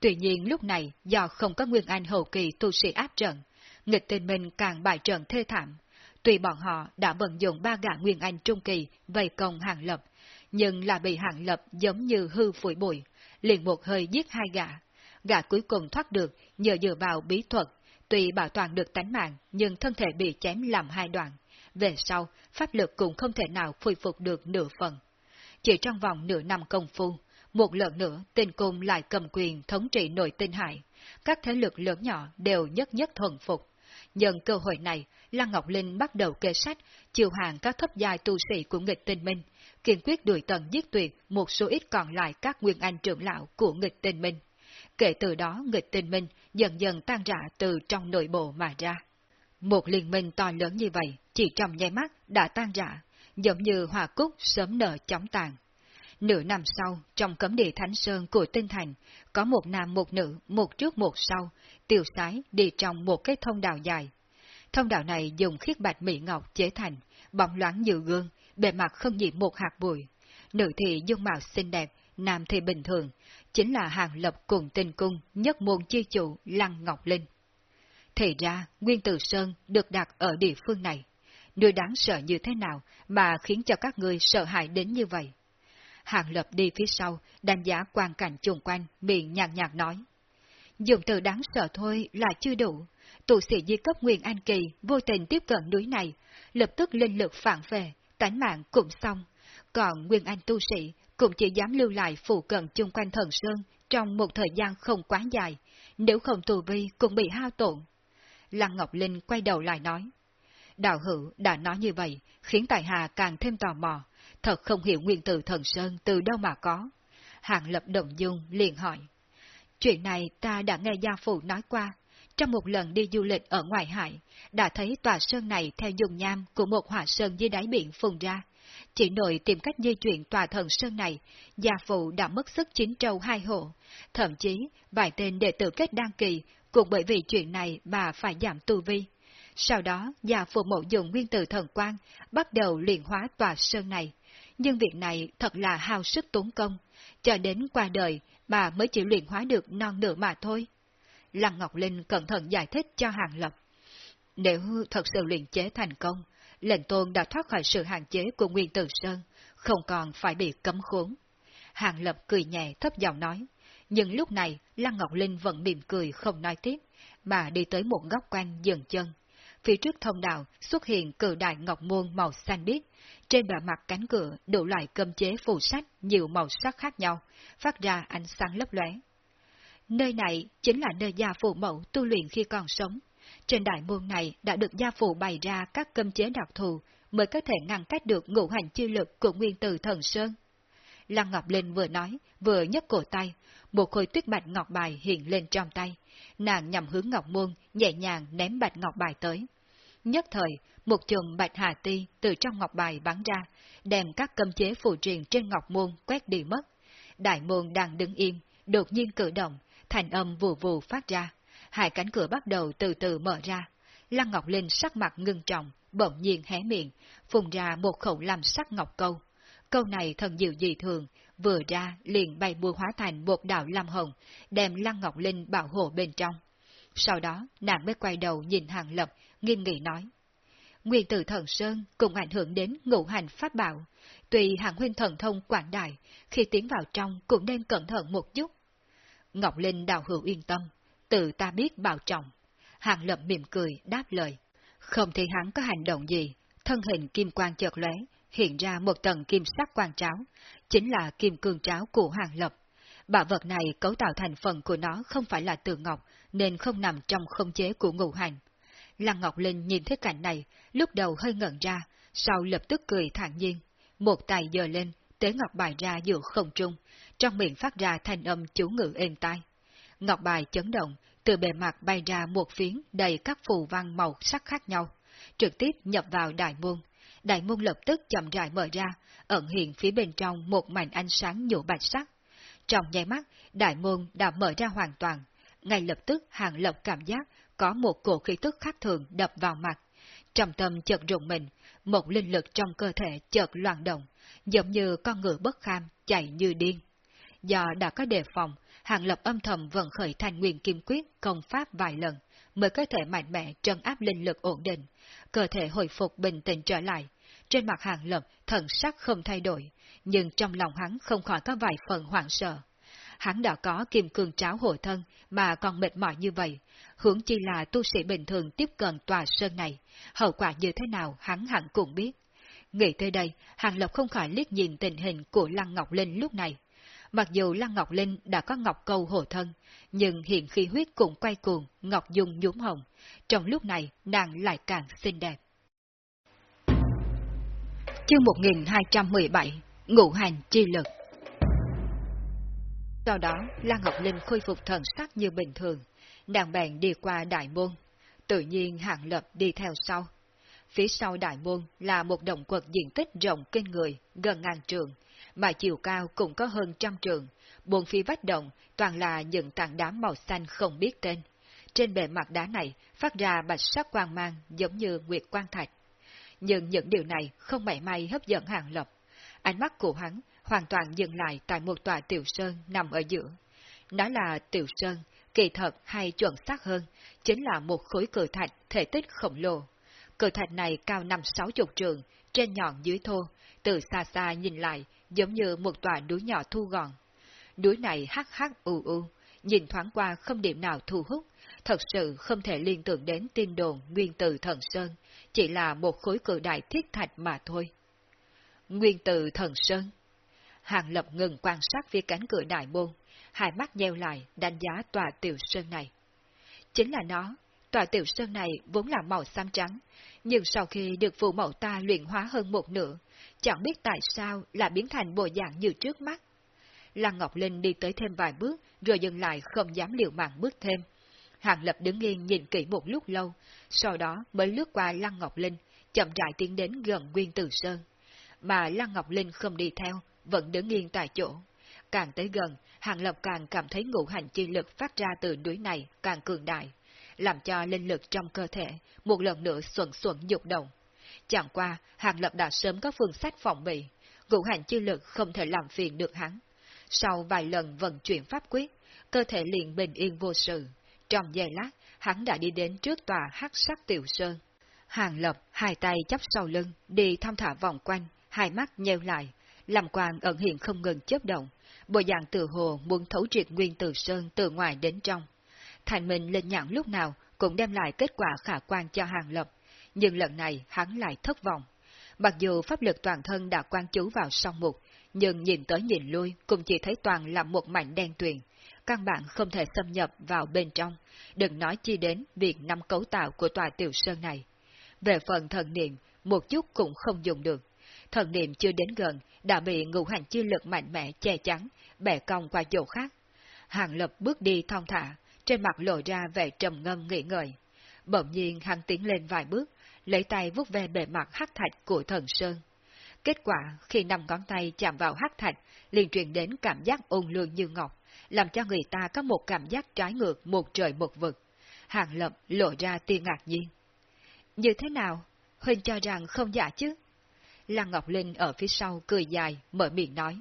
Tuy nhiên lúc này do không có Nguyên Anh hậu kỳ tu sĩ áp trận, nghịch tinh minh càng bại trận thê thảm. Tuy bọn họ đã vận dụng ba gã Nguyên Anh trung kỳ vây công hàng lập, nhưng là bị hàng lập giống như hư phủi bụi, liền một hơi giết hai gã. Gã cuối cùng thoát được nhờ dựa vào bí thuật, tuy bảo toàn được tánh mạng nhưng thân thể bị chém làm hai đoạn. Về sau, pháp lực cũng không thể nào khôi phục được nửa phần. Chỉ trong vòng nửa năm công phu, một lần nữa tinh cung lại cầm quyền thống trị nội tinh hải. Các thế lực lớn nhỏ đều nhất nhất thuần phục. Nhân cơ hội này, Lăng Ngọc Linh bắt đầu kê sách, chiều hàng các thấp giai tu sĩ của nghịch tinh minh, kiên quyết đuổi tận giết tuyệt một số ít còn lại các nguyên anh trưởng lão của nghịch tinh minh. Kể từ đó nghịch tinh minh dần dần tan rã từ trong nội bộ mà ra. Một liên minh to lớn như vậy, chỉ trong nháy mắt đã tan rã, giống như hòa cúc sớm nở chóng tàn. Nửa năm sau, trong cấm địa Thánh Sơn của Tinh Thành, có một nam một nữ, một trước một sau, tiêu sái đi trong một cái thông đạo dài. Thông đạo này dùng khiết bạch mỹ ngọc chế thành, bóng loáng như gương, bề mặt không nhiễm một hạt bụi. Nữ thì dung mạo xinh đẹp, nam thì bình thường, chính là hàng lập cùng tinh cung nhất môn chi chủ Lăng Ngọc Linh. Thì ra, Nguyên Tử Sơn được đặt ở địa phương này. Nơi đáng sợ như thế nào mà khiến cho các ngươi sợ hãi đến như vậy? Hàng Lập đi phía sau, đánh giá quan cảnh chung quanh, miệng nhạt nhạt nói. Dùng từ đáng sợ thôi là chưa đủ. Tụ sĩ di cấp Nguyên An Kỳ vô tình tiếp cận núi này, lập tức linh lực phản về, tánh mạng cũng xong. Còn Nguyên Anh tu sĩ cũng chỉ dám lưu lại phụ cận chung quanh thần sơn trong một thời gian không quá dài, nếu không tù vi cũng bị hao tổn. Lăng Ngọc Linh quay đầu lại nói. Đạo hữu đã nói như vậy, khiến Tài Hà càng thêm tò mò, thật không hiểu nguyên tử thần sơn từ đâu mà có. Hạng lập động dung liền hỏi. Chuyện này ta đã nghe gia phụ nói qua, trong một lần đi du lịch ở ngoài hải, đã thấy tòa sơn này theo dùng nham của một hỏa sơn dưới đáy biển phùng ra. Chỉ nội tìm cách di chuyển tòa thần sơn này, gia phụ đã mất sức chín trâu hai hộ, thậm chí vài tên đệ tử kết đăng kỳ cũng bởi vì chuyện này mà phải giảm tu vi. Sau đó, gia phụ mộ dùng nguyên tử thần quang, bắt đầu luyện hóa tòa sơn này. Nhưng việc này thật là hao sức tốn công, cho đến qua đời bà mới chỉ luyện hóa được non nửa mà thôi. Lăng Ngọc Linh cẩn thận giải thích cho Hàng Lập. Nếu thật sự luyện chế thành công, lệnh tôn đã thoát khỏi sự hạn chế của Nguyên Tử Sơn, không còn phải bị cấm khốn. Hàng Lập cười nhẹ thấp giọng nói, Nhưng lúc này, Lăng Ngọc Linh vẫn mỉm cười không nói tiếp, mà đi tới một góc quanh dừng chân. Phía trước thông đạo xuất hiện cử đại ngọc môn màu xanh biếc, trên bề mặt cánh cửa đủ loại cơm chế phù sách nhiều màu sắc khác nhau, phát ra ánh sáng lấp lóe. Nơi này chính là nơi gia phụ mẫu tu luyện khi còn sống. Trên đại môn này đã được gia phụ bày ra các cơm chế đặc thù mới có thể ngăn cách được ngũ hành chi lực của nguyên tử thần Sơn. Lăng Ngọc Linh vừa nói, vừa nhấc cổ tay, một khối tuyết bạch ngọc bài hiện lên trong tay. Nàng nhằm hướng Ngọc Môn, nhẹ nhàng ném bạch ngọc bài tới. Nhất thời, một chùm bạch hà ti từ trong ngọc bài bắn ra, đem các cấm chế phù truyền trên ngọc môn quét đi mất. Đại môn đang đứng im, đột nhiên cử động, thành âm vù vù phát ra. Hai cánh cửa bắt đầu từ từ mở ra. Lăng Ngọc Linh sắc mặt ngưng trọng, bỗng nhiên hé miệng, phun ra một khẩu làm sắc ngọc câu. Câu này thần diệu dị thường, vừa ra liền bay bùa hóa thành một đạo lam hồng, đem Lăng Ngọc Linh bảo hộ bên trong. Sau đó, nàng mới quay đầu nhìn Hàng Lập, nghiêm nghị nói. Nguyên tử thần Sơn cũng ảnh hưởng đến ngũ hành pháp bảo. tùy hạng huynh thần thông quảng đại, khi tiến vào trong cũng nên cẩn thận một chút. Ngọc Linh đào hữu yên tâm, tự ta biết bảo trọng. Hàng lập mỉm cười, đáp lời. Không thì hắn có hành động gì, thân hình kim quang chợt lóe, hiện ra một tầng kim sắc quang tráo, chính là kim cương tráo của Hàng Lập. Bảo vật này cấu tạo thành phần của nó không phải là từ ngọc, nên không nằm trong không chế của ngũ hành. Lăng Ngọc Linh nhìn thấy cảnh này, lúc đầu hơi ngẩn ra, sau lập tức cười thản nhiên. Một tay giơ lên, tế ngọc bài ra giữa không trung, trong miệng phát ra thanh âm chú ngữ êm tai. Ngọc bài chấn động, từ bề mặt bay ra một phiến đầy các phù văn màu sắc khác nhau, trực tiếp nhập vào đại môn. Đại môn lập tức chậm rãi mở ra, ẩn hiện phía bên trong một mảnh ánh sáng nhũ bạch sắc. Trong nháy mắt, đại môn đã mở ra hoàn toàn. Ngay lập tức hàng Lập cảm giác có một cổ khí tức khác thường đập vào mặt. Trầm tâm chợt rụng mình, một linh lực trong cơ thể chợt loạn động, giống như con ngựa bất kham chạy như điên. Do đã có đề phòng, Hàng Lập âm thầm vận khởi thành nguyên kim quyết công pháp vài lần, mới có thể mạnh mẽ trấn áp linh lực ổn định, cơ thể hồi phục bình tĩnh trở lại. Trên mặt Hàng Lập thần sắc không thay đổi, nhưng trong lòng hắn không khỏi có vài phần hoảng sợ. Hắn đã có kim cương tráo hộ thân mà còn mệt mỏi như vậy, hướng chi là tu sĩ bình thường tiếp cận tòa sơn này, hậu quả như thế nào hắn hẳn cũng biết. Nghĩ tới đây, Hàng Lập không khỏi liếc nhìn tình hình của Lăng Ngọc Linh lúc này. Mặc dù Lăng Ngọc Linh đã có ngọc câu hộ thân, nhưng hiện khi huyết cũng quay cuồng, ngọc dung nhúm hồng. Trong lúc này, nàng lại càng xinh đẹp. Chương 1217 Ngũ hành chi lực sau đó, Lan Ngọc Linh khôi phục thần sắc như bình thường, nàng bèn đi qua đại môn, tự nhiên hạng lập đi theo sau. Phía sau đại môn là một động quật diện tích rộng kinh người, gần ngàn trường, mà chiều cao cũng có hơn trăm trường. Buồn phía vách động toàn là những tảng đá màu xanh không biết tên. Trên bề mặt đá này phát ra bạch sắc quang mang giống như nguyệt quang thạch. Nhưng những điều này không mảy may hấp dẫn hàng lập. Ánh mắt của hắn hoàn toàn dừng lại tại một tòa tiểu sơn nằm ở giữa. Nó là tiểu sơn, kỳ thật hay chuẩn xác hơn, chính là một khối cử thạch thể tích khổng lồ. Cử thạch này cao năm sáu chục trường, trên nhọn dưới thô, từ xa xa nhìn lại giống như một tòa núi nhỏ thu gọn. Núi này hắc hắc u u, nhìn thoáng qua không điểm nào thu hút, thật sự không thể liên tưởng đến tin đồn nguyên tử thần sơn, chỉ là một khối cử đại thiết thạch mà thôi. Nguyên tử thần sơn Hàng Lập ngừng quan sát phía cánh cửa đại môn, hai mắt nheo lại đánh giá tòa tiểu sơn này. Chính là nó, tòa tiểu sơn này vốn là màu xám trắng, nhưng sau khi được phụ mẫu ta luyện hóa hơn một nửa, chẳng biết tại sao lại biến thành bộ dạng như trước mắt. Lăng Ngọc Linh đi tới thêm vài bước, rồi dừng lại không dám liều mạng bước thêm. Hàng Lập đứng yên nhìn kỹ một lúc lâu, sau đó mới lướt qua Lăng Ngọc Linh, chậm rãi tiến đến gần Nguyên Tử Sơn. Mà Lăng Ngọc Linh không đi theo, vẫn đứng yên tại chỗ. Càng tới gần, Hàng Lập càng cảm thấy ngũ hành chi lực phát ra từ núi này càng cường đại, làm cho linh lực trong cơ thể một lần nữa xuẩn xuẩn dục động. Chẳng qua, Hàng Lập đã sớm có phương sách phòng bị, ngũ hành chi lực không thể làm phiền được hắn. Sau vài lần vận chuyển pháp quyết, cơ thể liền bình yên vô sự. Trong giây lát, hắn đã đi đến trước tòa hắc sắc tiểu sơn. Hàng Lập hai tay chắp sau lưng, đi thăm thả vòng quanh, hai mắt nheo lại, làm quang ẩn hiện không ngừng chấp động, bộ dạng từ hồ muốn thấu triệt nguyên từ sơn từ ngoài đến trong. Thành Minh lên nhãn lúc nào cũng đem lại kết quả khả quan cho Hàng Lập, nhưng lần này hắn lại thất vọng. Mặc dù pháp lực toàn thân đã quan chú vào song mục, nhưng nhìn tới nhìn lui cũng chỉ thấy toàn là một mảnh đen tuyền, căn bản không thể xâm nhập vào bên trong, đừng nói chi đến việc năm cấu tạo của tòa tiểu sơn này. Về phần thần niệm, một chút cũng không dùng được. Thần niệm chưa đến gần, đã bị ngũ hành chi lực mạnh mẽ che chắn, bẻ cong qua chỗ khác. Hàng lập bước đi thong thả, trên mặt lộ ra vẻ trầm ngâm nghĩ ngợi. Bỗng nhiên hắn tiến lên vài bước, lấy tay vuốt ve bề mặt hắc thạch của thần sơn. Kết quả, khi năm ngón tay chạm vào hắc thạch, liền truyền đến cảm giác ôn lương như ngọc, làm cho người ta có một cảm giác trái ngược một trời một vực. Hàng lập lộ ra tia ngạc nhiên. Như thế nào? Huynh cho rằng không giả chứ? Lăng Ngọc Linh ở phía sau cười dài, mở miệng nói.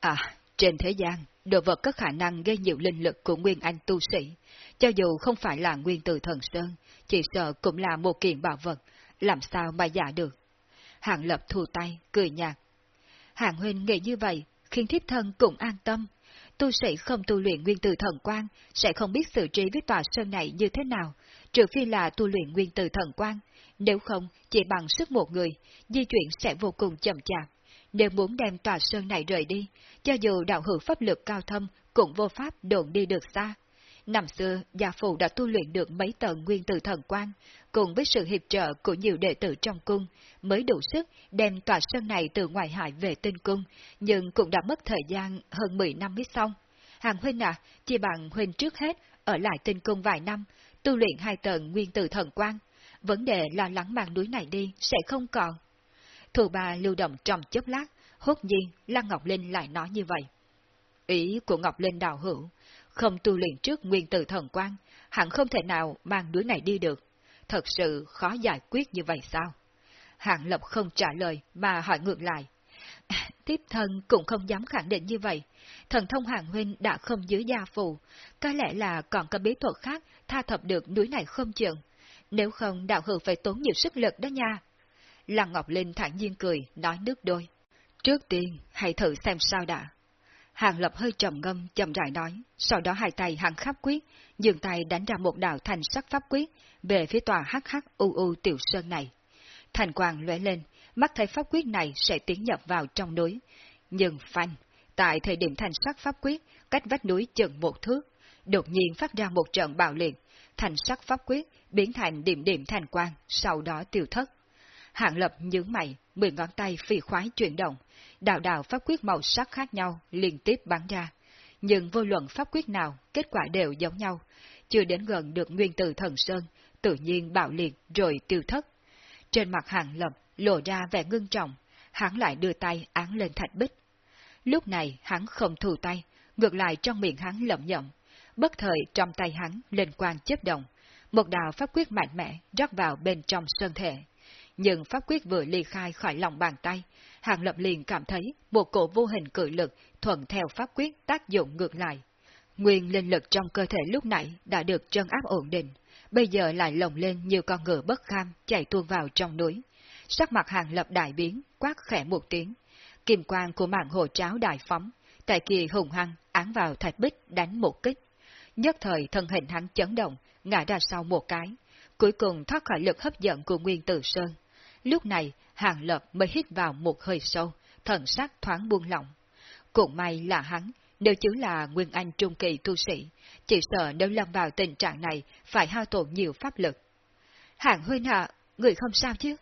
À, trên thế gian, đồ vật có khả năng gây nhiều linh lực của Nguyên Anh tu sĩ. Cho dù không phải là nguyên tử thần sơn, chỉ sợ cũng là một kiện bảo vật, làm sao mà giả được. Hạng lập thu tay, cười nhạt. Hạng huynh nghĩ như vậy, khiến thiếp thân cũng an tâm. Tu sĩ không tu luyện nguyên tử thần quan, sẽ không biết xử trí với tòa sơn này như thế nào, trừ phi là tu luyện nguyên tử thần quan. Nếu không, chỉ bằng sức một người, di chuyển sẽ vô cùng chậm chạp. Nếu muốn đem tòa sơn này rời đi, cho dù đạo hữu pháp lực cao thâm cũng vô pháp đồn đi được xa. Năm xưa, gia phụ đã tu luyện được mấy tầng nguyên tử thần quan, cùng với sự hiệp trợ của nhiều đệ tử trong cung, mới đủ sức đem tòa sơn này từ ngoài hải về tinh cung, nhưng cũng đã mất thời gian hơn 10 năm mới xong. Hàng huynh à, chỉ bằng huynh trước hết ở lại tinh cung vài năm, tu luyện hai tầng nguyên tử thần quan, vấn đề lo lắng mang núi này đi sẽ không còn. Thủ bà lưu động trong chớp lát, hốt nhiên Lăng Ngọc Linh lại nói như vậy. Ý của Ngọc Linh đào hữu, không tu luyện trước nguyên tử thần quan, hẳn không thể nào mang núi này đi được. Thật sự khó giải quyết như vậy sao? Hạng Lập không trả lời mà hỏi ngược lại. Tiếp thân cũng không dám khẳng định như vậy. Thần thông Hàng Huynh đã không dưới gia phù, có lẽ là còn có bí thuật khác tha thập được núi này không chừng. Nếu không đạo hữu phải tốn nhiều sức lực đó nha. Lăng Ngọc Linh thản nhiên cười, nói nước đôi. Trước tiên, hãy thử xem sao đã. Hàng Lập hơi trầm ngâm, chậm rãi nói, sau đó hai tay hắn khắp quyết, dường tay đánh ra một đạo thành sắc pháp quyết, về phía tòa hắc hắc u u tiểu sơn này. Thành quang lóe lên, mắt thấy pháp quyết này sẽ tiến nhập vào trong núi. Nhưng phanh, tại thời điểm thành sắc pháp quyết, cách vách núi chừng một thước, đột nhiên phát ra một trận bạo liệt, thành sắc pháp quyết biến thành điểm điểm thành quang, sau đó tiêu thất. Hạng lập nhướng mày, mười ngón tay phi khoái chuyển động, đạo đạo pháp quyết màu sắc khác nhau liên tiếp bắn ra. Nhưng vô luận pháp quyết nào, kết quả đều giống nhau, chưa đến gần được nguyên tử thần sơn, tự nhiên bạo liệt rồi tiêu thất. Trên mặt hạng lập lộ ra vẻ ngưng trọng, hắn lại đưa tay án lên thạch bích. Lúc này hắn không thù tay, ngược lại trong miệng hắn lẩm nhẩm, bất thời trong tay hắn lên quang chấp động, một đạo pháp quyết mạnh mẽ rót vào bên trong sơn thể. Nhưng pháp quyết vừa ly khai khỏi lòng bàn tay, Hàng Lập liền cảm thấy một cổ vô hình cự lực thuận theo pháp quyết tác dụng ngược lại. Nguyên linh lực trong cơ thể lúc nãy đã được trân áp ổn định, bây giờ lại lồng lên như con ngựa bất kham chạy tuôn vào trong núi. Sắc mặt Hàng Lập đại biến, quát khẽ một tiếng. Kim quang của mạng hồ tráo đại phóng, tại kỳ hùng hăng án vào thạch bích đánh một kích. Nhất thời thân hình hắn chấn động, ngã ra sau một cái, cuối cùng thoát khỏi lực hấp dẫn của Nguyên Tử Sơn. Lúc này, Hàng Lập mới hít vào một hơi sâu, thần sắc thoáng buông lỏng. Cũng may là hắn, nếu chứ là Nguyên Anh trung kỳ tu sĩ, chỉ sợ nếu lâm vào tình trạng này phải hao tổn nhiều pháp lực. Hàng huynh hạ, người không sao chứ?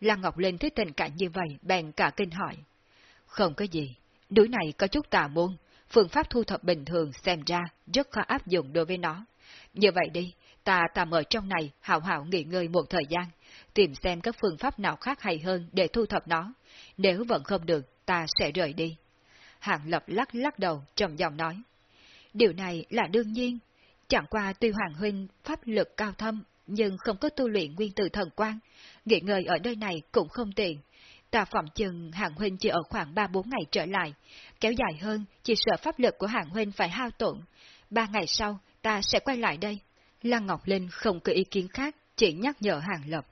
Lan Ngọc Linh thấy tình cảnh như vậy, bèn cả kinh hỏi. Không có gì, núi này có chút tà môn, phương pháp thu thập bình thường xem ra rất khó áp dụng đối với nó. Như vậy đi, ta tạm ở trong này hảo hảo nghỉ ngơi một thời gian, tìm xem các phương pháp nào khác hay hơn để thu thập nó. Nếu vẫn không được, ta sẽ rời đi. Hạng Lập lắc lắc đầu, trầm giọng nói. Điều này là đương nhiên. Chẳng qua tuy Hoàng Huynh pháp lực cao thâm, nhưng không có tu luyện nguyên tử thần quan, nghỉ ngơi ở nơi này cũng không tiện. Ta phỏng chừng Hạng Huynh chỉ ở khoảng 3-4 ngày trở lại, kéo dài hơn chỉ sợ pháp lực của Hạng Huynh phải hao tổn. Ba ngày sau, ta sẽ quay lại đây. Lăng Ngọc Linh không có ý kiến khác, chỉ nhắc nhở Hàng Lập.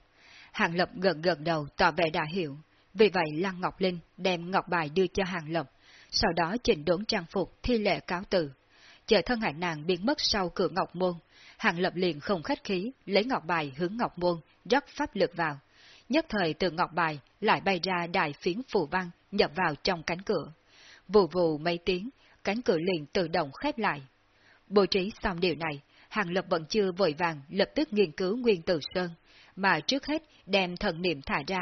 Hàng Lập gật gật đầu tỏ vẻ đã hiểu, Vì vậy Lăng Ngọc Linh đem ngọc bài đưa cho Hàng Lập, sau đó chỉnh đốn trang phục thi lệ cáo từ. Chờ thân hại nàng biến mất sau cửa Ngọc Môn, Hàng Lập liền không khách khí, lấy ngọc bài hướng Ngọc Môn, rót pháp lực vào. Nhất thời từ ngọc bài lại bay ra đại phiến phù văn nhập vào trong cánh cửa. Vù vù mấy tiếng, cánh cửa liền tự động khép lại. Bố trí xong điều này, Hàng Lập vẫn chưa vội vàng lập tức nghiên cứu nguyên tử sơn, mà trước hết đem thần niệm thả ra,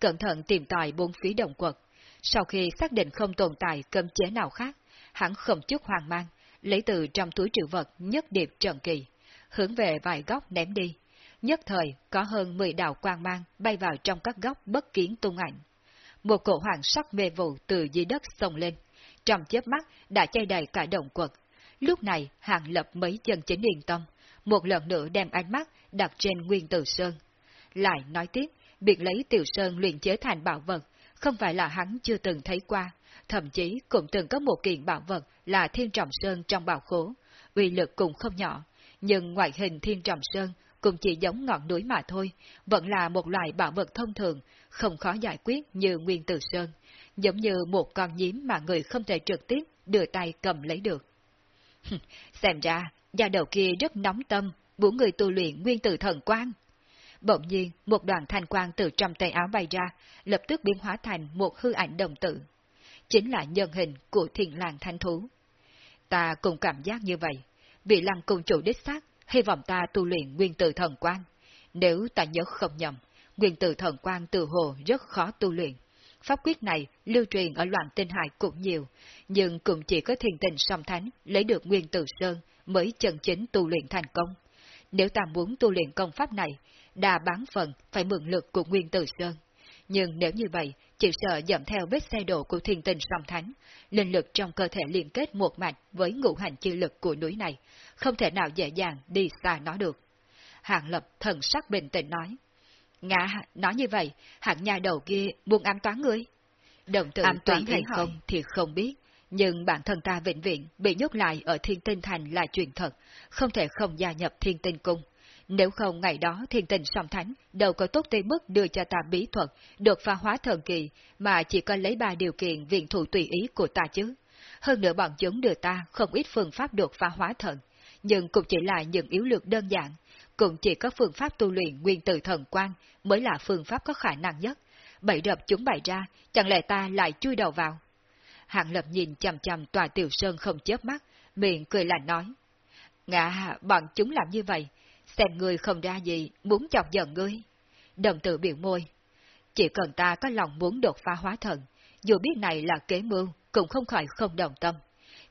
cẩn thận tìm tòi bốn phía động quật. Sau khi xác định không tồn tại cơm chế nào khác, hắn không chút hoang mang, lấy từ trong túi trữ vật nhất điệp trần kỳ, hướng về vài góc ném đi. Nhất thời, có hơn 10 đạo quang mang bay vào trong các góc bất kiến tung ảnh. Một cổ hoàng sắc mê vụ từ dưới đất sông lên, trong chớp mắt đã chay đầy cả động quật. Lúc này, hàng lập mấy chân chính yên tâm, một lần nữa đem ánh mắt đặt trên nguyên tử sơn. Lại nói tiếp, việc lấy tiểu sơn luyện chế thành bảo vật, không phải là hắn chưa từng thấy qua, thậm chí cũng từng có một kiện bảo vật là thiên trọng sơn trong bảo khố, uy lực cũng không nhỏ, nhưng ngoại hình thiên trọng sơn cũng chỉ giống ngọn núi mà thôi, vẫn là một loại bảo vật thông thường, không khó giải quyết như nguyên tử sơn, giống như một con nhím mà người không thể trực tiếp đưa tay cầm lấy được. Xem ra, gia đầu kia rất nóng tâm, muốn người tu luyện nguyên tử thần quang. Bỗng nhiên, một đoàn thanh quang từ trong tay áo bay ra, lập tức biến hóa thành một hư ảnh đồng tử. Chính là nhân hình của thiền làng thanh thú. Ta cũng cảm giác như vậy, vị lăng cung chủ đích xác, hy vọng ta tu luyện nguyên tử thần quang. Nếu ta nhớ không nhầm, nguyên tử thần quang từ hồ rất khó tu luyện. Pháp quyết này lưu truyền ở loạn tinh hải cũng nhiều, nhưng cũng chỉ có thiền tình song thánh lấy được nguyên tử sơn mới chân chính tu luyện thành công. Nếu ta muốn tu luyện công pháp này, đa bán phần phải mượn lực của nguyên tử sơn. Nhưng nếu như vậy, chỉ sợ dậm theo vết xe đổ của thiền tình song thánh, linh lực trong cơ thể liên kết một mạch với ngũ hành chi lực của núi này, không thể nào dễ dàng đi xa nó được. Hạng lập thần sắc bình tĩnh nói. Ngã, nói như vậy, hạng nhà đầu kia muốn ám toán ngươi. Đồng tử ám toán hay không thì không biết, nhưng bản thân ta vĩnh viễn bị nhốt lại ở thiên tinh thành là chuyện thật, không thể không gia nhập thiên tinh cung. Nếu không ngày đó thiên tình song thánh đâu có tốt tới mức đưa cho ta bí thuật, được pha hóa thần kỳ, mà chỉ có lấy ba điều kiện viện thủ tùy ý của ta chứ. Hơn nữa bọn chúng đưa ta không ít phương pháp được pha hóa thần, nhưng cũng chỉ là những yếu lược đơn giản, cũng chỉ có phương pháp tu luyện nguyên tử thần quan mới là phương pháp có khả năng nhất. Bậy đập chúng bày ra, chẳng lẽ ta lại chui đầu vào? Hạng lập nhìn chằm chằm tòa tiểu sơn không chớp mắt, miệng cười lạnh nói. Ngạ, bọn chúng làm như vậy, xem ngươi không ra gì, muốn chọc giận ngươi. Đồng tử biểu môi. Chỉ cần ta có lòng muốn đột phá hóa thần, dù biết này là kế mưu, cũng không khỏi không đồng tâm.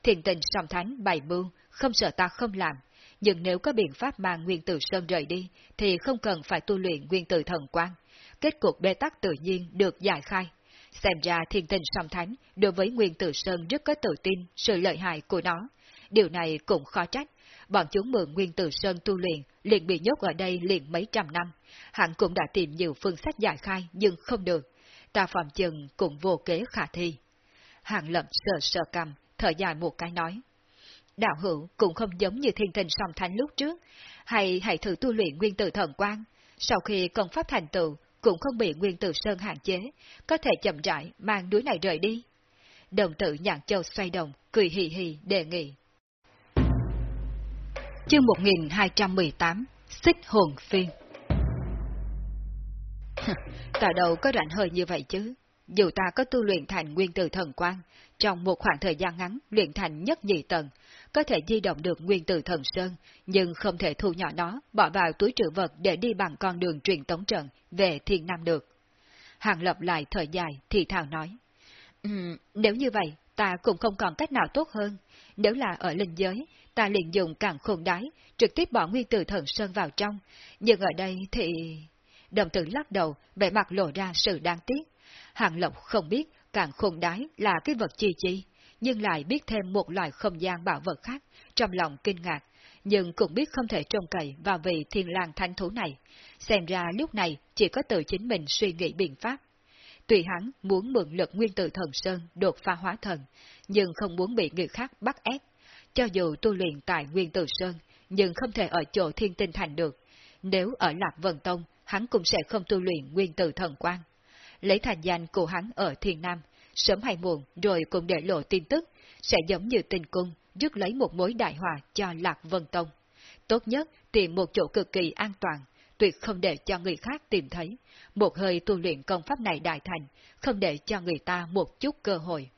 Thiền tình song thánh bày mưu, không sợ ta không làm, nhưng nếu có biện pháp mang nguyên tử sơn rời đi, thì không cần phải tu luyện nguyên tử thần quan. Kết cục bê tắc tự nhiên được giải khai. Xem ra thiên tình song thánh đối với nguyên tử sơn rất có tự tin sự lợi hại của nó. Điều này cũng khó trách. Bọn chúng mượn nguyên tử sơn tu luyện, liền bị nhốt ở đây liền mấy trăm năm. Hẳn cũng đã tìm nhiều phương sách giải khai nhưng không được. Ta phạm chừng cũng vô kế khả thi. Hàng lập sờ sờ cầm, thở dài một cái nói. Đạo hữu cũng không giống như thiên tình song thánh lúc trước, hay hãy thử tu luyện nguyên tử thần quang. Sau khi công pháp thành tựu, cũng không bị nguyên tử sơn hạn chế, có thể chậm rãi mang đuối này rời đi. Đồng tử nhạn châu xoay đồng, cười hì hì đề nghị. Chương 1218 Xích hồn phiên Tại đâu có rảnh hơi như vậy chứ. Dù ta có tu luyện thành nguyên tử thần quang, trong một khoảng thời gian ngắn luyện thành nhất nhị tầng, có thể di động được nguyên tử thần sơn, nhưng không thể thu nhỏ nó, bỏ vào túi trữ vật để đi bằng con đường truyền tống trận về thiên nam được. Hàng lập lại thời dài thì thào nói. Um, nếu như vậy, ta cũng không còn cách nào tốt hơn. Nếu là ở linh giới, ta liền dùng càng khôn đái, trực tiếp bỏ nguyên tử thần sơn vào trong. Nhưng ở đây thì... Đồng tử lắc đầu, vẻ mặt lộ ra sự đáng tiếc. Hàng Lộc không biết càng khôn đái là cái vật chi chi, nhưng lại biết thêm một loại không gian bảo vật khác, trong lòng kinh ngạc, nhưng cũng biết không thể trông cậy vào vị thiên lang thanh thú này. Xem ra lúc này chỉ có tự chính mình suy nghĩ biện pháp. Tuy hắn muốn mượn lực nguyên tử thần sơn đột phá hóa thần, nhưng không muốn bị người khác bắt ép. Cho dù tu luyện tại nguyên tử sơn, nhưng không thể ở chỗ thiên tinh thành được. Nếu ở Lạc Vân Tông, hắn cũng sẽ không tu luyện nguyên tử thần quan lấy thành danh của hắn ở Thiên Nam, sớm hay muộn rồi cũng để lộ tin tức, sẽ giống như tình cung, rước lấy một mối đại hòa cho Lạc Vân Tông. Tốt nhất tìm một chỗ cực kỳ an toàn, tuyệt không để cho người khác tìm thấy. Một hơi tu luyện công pháp này đại thành, không để cho người ta một chút cơ hội.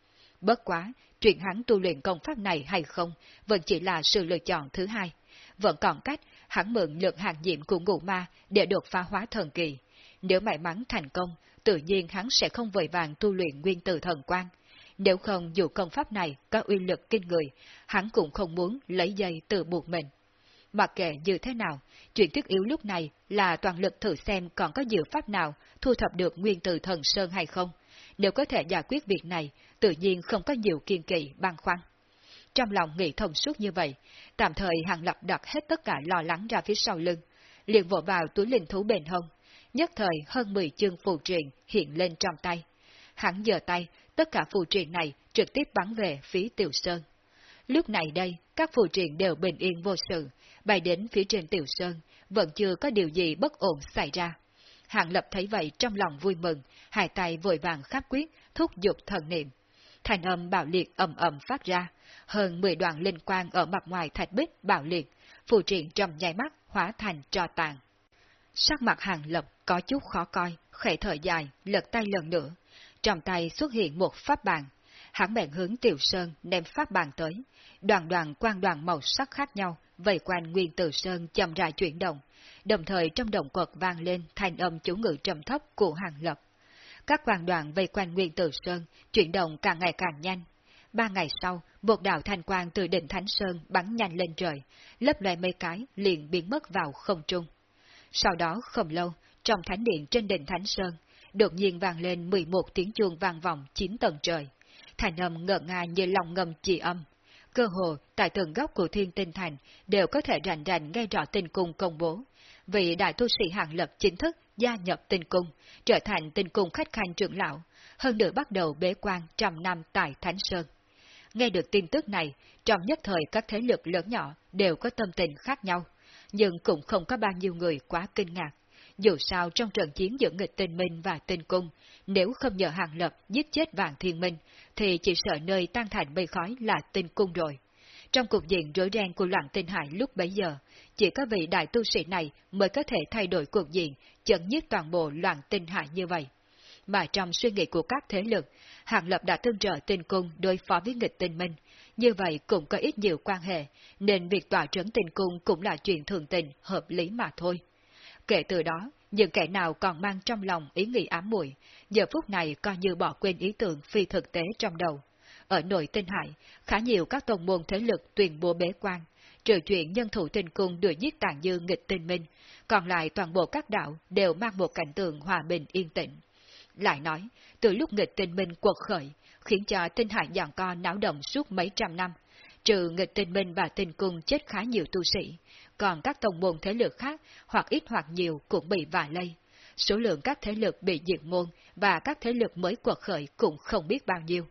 Bất quá, chuyện hắn tu luyện công pháp này hay không, vẫn chỉ là sự lựa chọn thứ hai. Vẫn còn cách, hắn mượn lực hàng nhiệm của ngụ ma để đột phá hóa thần kỳ. Nếu may mắn thành công, tự nhiên hắn sẽ không vội vàng tu luyện nguyên tử thần quan. Nếu không dù công pháp này có uy lực kinh người, hắn cũng không muốn lấy dây tự buộc mình. Mặc kệ như thế nào, chuyện thiết yếu lúc này là toàn lực thử xem còn có dự pháp nào thu thập được nguyên tử thần sơn hay không. Nếu có thể giải quyết việc này, tự nhiên không có nhiều kiên kỵ băn khoăn. Trong lòng nghĩ thông suốt như vậy, tạm thời Hàng Lập đặt hết tất cả lo lắng ra phía sau lưng, liền vội vào túi linh thú bền hông. Nhất thời hơn 10 chương phù truyền hiện lên trong tay. Hắn giơ tay, tất cả phù truyền này trực tiếp bắn về phía Tiểu Sơn. Lúc này đây, các phù truyền đều bình yên vô sự, bay đến phía trên Tiểu Sơn, vẫn chưa có điều gì bất ổn xảy ra. hạng Lập thấy vậy trong lòng vui mừng, hai tay vội vàng khắp quyết, thúc giục thần niệm. Thành âm bạo liệt ầm ầm phát ra, hơn 10 đoạn linh quang ở mặt ngoài thạch bích bạo liệt, phù truyền trong nháy mắt hóa thành trò tàn. Sắc mặt Hàng Lập có chút khó coi, khẽ thở dài, lật tay lần nữa. Trong tay xuất hiện một pháp bàn. Hắn bèn hướng Tiểu Sơn đem pháp bàn tới. Đoàn đoàn quang đoàn màu sắc khác nhau, vây quanh Nguyên Tử Sơn chậm rãi chuyển động. Đồng thời trong động quật vang lên thanh âm chủ ngữ trầm thấp của Hàng Lập. Các quang đoàn vây quanh Nguyên Tử Sơn chuyển động càng ngày càng nhanh. Ba ngày sau, một đạo thanh quang từ đỉnh Thánh Sơn bắn nhanh lên trời, lấp loe mấy cái liền biến mất vào không trung. Sau đó không lâu, trong thánh điện trên đỉnh Thánh Sơn, đột nhiên vang lên 11 tiếng chuông vang vọng chín tầng trời. Thành âm ngợn nga như lòng ngầm trì âm. Cơ hồ, tại từng góc của thiên tinh thành, đều có thể rành rành nghe rõ tinh cung công bố. Vị đại tu sĩ hạng lập chính thức gia nhập tinh cung, trở thành tinh cung khách khanh trưởng lão, hơn nữa bắt đầu bế quan trăm năm tại Thánh Sơn. Nghe được tin tức này, trong nhất thời các thế lực lớn nhỏ đều có tâm tình khác nhau, nhưng cũng không có bao nhiêu người quá kinh ngạc. Dù sao trong trận chiến giữa nghịch tinh minh và tinh cung, nếu không nhờ hàng lập giết chết vạn thiên minh, thì chỉ sợ nơi tan thành mây khói là tinh cung rồi. Trong cục diện rối ren của loạn tinh hải lúc bấy giờ, chỉ có vị đại tu sĩ này mới có thể thay đổi cục diện, chấn nhất toàn bộ loạn tinh hải như vậy. Mà trong suy nghĩ của các thế lực, Hàng Lập đã tương trợ tinh cung đối phó với nghịch tinh minh, như vậy cũng có ít nhiều quan hệ, nên việc tỏa trấn tình cung cũng là chuyện thường tình, hợp lý mà thôi. Kể từ đó, những kẻ nào còn mang trong lòng ý nghĩ ám muội, giờ phút này coi như bỏ quên ý tưởng phi thực tế trong đầu. Ở nội tinh hải, khá nhiều các tông môn thế lực tuyên bố bế quan, trừ chuyện nhân thủ tình cung đuổi giết tàn dư nghịch tinh minh, còn lại toàn bộ các đạo đều mang một cảnh tượng hòa bình yên tĩnh. Lại nói, từ lúc nghịch tinh minh quật khởi, khiến cho tinh hải giằng co náo động suốt mấy trăm năm, trừ nghịch tinh minh và tinh cung chết khá nhiều tu sĩ, còn các tông môn thế lực khác hoặc ít hoặc nhiều cũng bị vạ lây. Số lượng các thế lực bị diệt môn và các thế lực mới quật khởi cũng không biết bao nhiêu.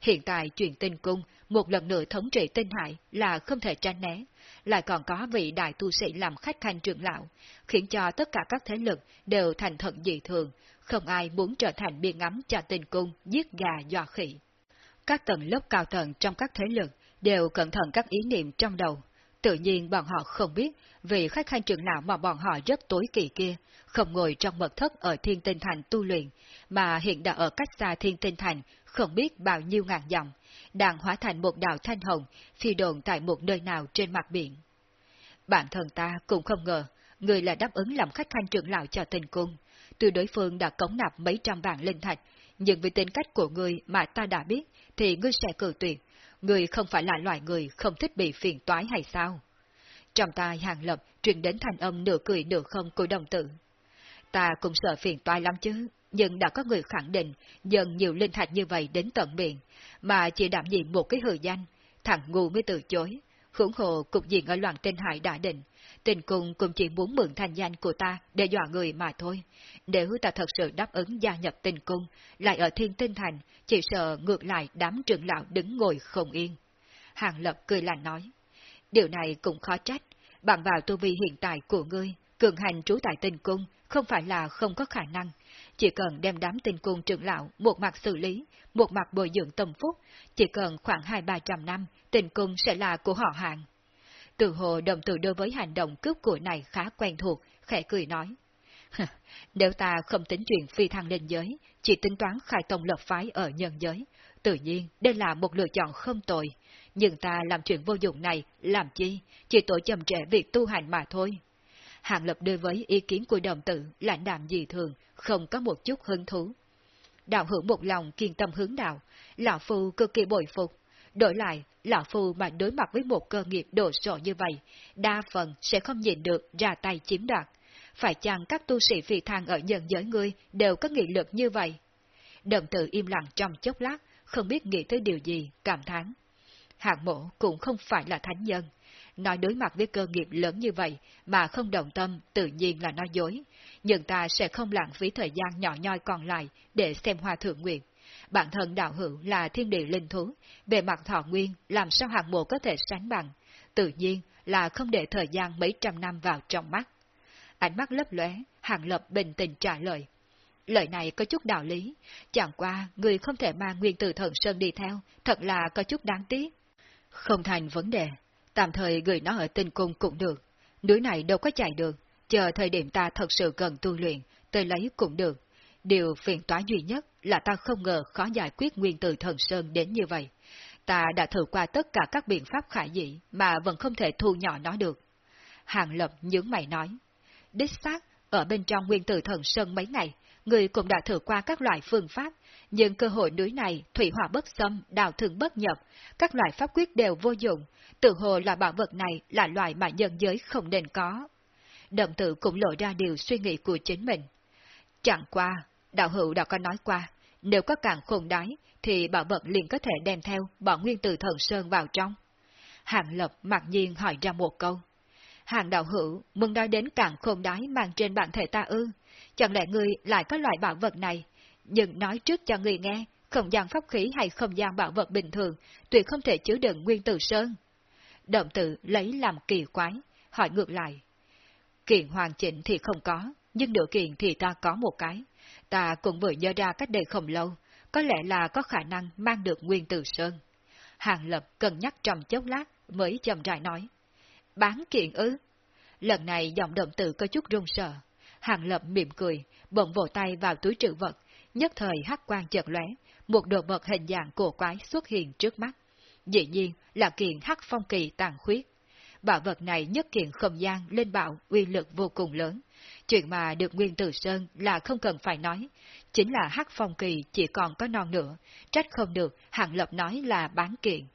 Hiện tại chuyện tinh cung một lần nữa thống trị tinh hải là không thể tránh né, lại còn có vị đại tu sĩ làm khách khanh trưởng lão, khiến cho tất cả các thế lực đều thành thận dị thường, không ai muốn trở thành biên ngắm cho tinh cung giết gà dọa khỉ. Các tầng lớp cao tầng trong các thế lực đều cẩn thận các ý niệm trong đầu. Tự nhiên bọn họ không biết vì khách khanh trưởng lão mà bọn họ rất tối kỳ kia, không ngồi trong mật thất ở Thiên Tinh Thành tu luyện, mà hiện đã ở cách xa Thiên Tinh Thành không biết bao nhiêu ngàn dặm, đang hóa thành một đạo thanh hồng phi đồn tại một nơi nào trên mặt biển. Bản thân ta cũng không ngờ, người là đáp ứng làm khách khanh trưởng lão cho tình cung. Từ đối phương đã cống nạp mấy trăm vạn linh thạch, nhưng vì tính cách của người mà ta đã biết, thì ngươi sẽ cử tuyệt. người không phải là loại người không thích bị phiền toái hay sao? Trong tai hàng lập truyền đến thành âm nửa cười nửa không của đồng tử. Ta cũng sợ phiền toái lắm chứ, nhưng đã có người khẳng định dần nhiều linh thạch như vậy đến tận miệng, mà chỉ đảm nhiệm một cái hờ danh, thằng ngu mới từ chối. Hưởng hộ cục diện ở loạn trên hải đã định, tình cùng cũng chỉ muốn mượn thành danh của ta để dọa người mà thôi. Nếu ta thật sự đáp ứng gia nhập tình cung, lại ở thiên tinh thành, chỉ sợ ngược lại đám trưởng lão đứng ngồi không yên. Hàng Lập cười lạnh nói, điều này cũng khó trách, bằng vào tu vi hiện tại của ngươi, cường hành trú tại tình cung, không phải là không có khả năng, chỉ cần đem đám tình cung trưởng lão một mặt xử lý, một mặt bồi dưỡng tâm phúc, chỉ cần khoảng hai ba trăm năm, tình cung sẽ là của họ hàng. Từ hồ đồng tử đối với hành động cướp của này khá quen thuộc, khẽ cười nói. Nếu ta không tính chuyện phi thăng lên giới, chỉ tính toán khai tông lập phái ở nhân giới, tự nhiên đây là một lựa chọn không tồi. Nhưng ta làm chuyện vô dụng này, làm chi, chỉ tội chậm trễ việc tu hành mà thôi. Hàng Lập đối với ý kiến của đồng tử lãnh đạm dị thường, không có một chút hứng thú. Đạo hữu một lòng kiên tâm hướng đạo, Lão Phu cực kỳ bội phục. Đổi lại, Lão Phu mà đối mặt với một cơ nghiệp đồ sộ như vậy, đa phần sẽ không nhìn được ra tay chiếm đoạt. Phải chăng các tu sĩ phi thang ở nhân giới ngươi đều có nghị lực như vậy? Đồng tử im lặng trong chốc lát, không biết nghĩ tới điều gì, cảm thán. Hạng mộ cũng không phải là thánh nhân, nói đối mặt với cơ nghiệp lớn như vậy mà không động tâm tự nhiên là nói dối, nhưng ta sẽ không lãng phí thời gian nhỏ nhoi còn lại để xem hoa thượng nguyện. Bản thân đạo hữu là thiên địa linh thú, về mặt thọ nguyên làm sao hạng mộ có thể sánh bằng, tự nhiên là không để thời gian mấy trăm năm vào trong mắt. Ánh mắt lấp lóe, hàng lập bình tĩnh trả lời. Lời này có chút đạo lý, chẳng qua người không thể mang nguyên tử thần sơn đi theo, thật là có chút đáng tiếc. Không thành vấn đề, tạm thời gửi nó ở tinh cung cũng được. Núi này đâu có chạy được, chờ thời điểm ta thật sự cần tu luyện, tới lấy cũng được. Điều phiền toái duy nhất là ta không ngờ khó giải quyết nguyên tử thần sơn đến như vậy. Ta đã thử qua tất cả các biện pháp khả dĩ mà vẫn không thể thu nhỏ nó được. Hàng Lập nhướng mày nói. Đích xác, ở bên trong nguyên tử thần sơn mấy ngày, người cũng đã thử qua các loại phương pháp, nhưng cơ hội núi này thủy hỏa bất xâm, đào thường bất nhập, các loại pháp quyết đều vô dụng, tự hồ là bảo vật này là loại mà nhân giới không nên có. Động tử cũng lộ ra điều suy nghĩ của chính mình. Chẳng qua, đạo hữu đã có nói qua, nếu có càng khôn đái, thì bảo vật liền có thể đem theo bọn nguyên tử thần sơn vào trong. Hàng Lập mặc nhiên hỏi ra một câu. Hàng đạo hữu, muốn nói đến càng khôn đái mang trên bản thể ta ư, chẳng lẽ ngươi lại có loại bảo vật này? Nhưng nói trước cho người nghe, không gian pháp khí hay không gian bảo vật bình thường, tuyệt không thể chứa đựng nguyên tử sơn. Động tử lấy làm kỳ quái, hỏi ngược lại. Kiện hoàn chỉnh thì không có, nhưng điều kiện thì ta có một cái. Ta cũng vừa nhớ ra cách đây không lâu, có lẽ là có khả năng mang được nguyên tử sơn. Hàng Lập cân nhắc trong chốc lát mới chậm rãi nói. Bán kiện ư? Lần này giọng động tử có chút run sợ. Hàng Lập mỉm cười, bỗng vỗ tay vào túi trữ vật, nhất thời hắc quang chợt lóe, một đồ vật hình dạng cổ quái xuất hiện trước mắt. Dĩ nhiên là kiện hắc phong kỳ tàn khuyết. Bảo vật này nhất kiện không gian lên bạo uy lực vô cùng lớn. Chuyện mà được Nguyên Tử Sơn là không cần phải nói, chính là hắc phong kỳ chỉ còn có non nữa, trách không được, Hàng Lập nói là bán kiện.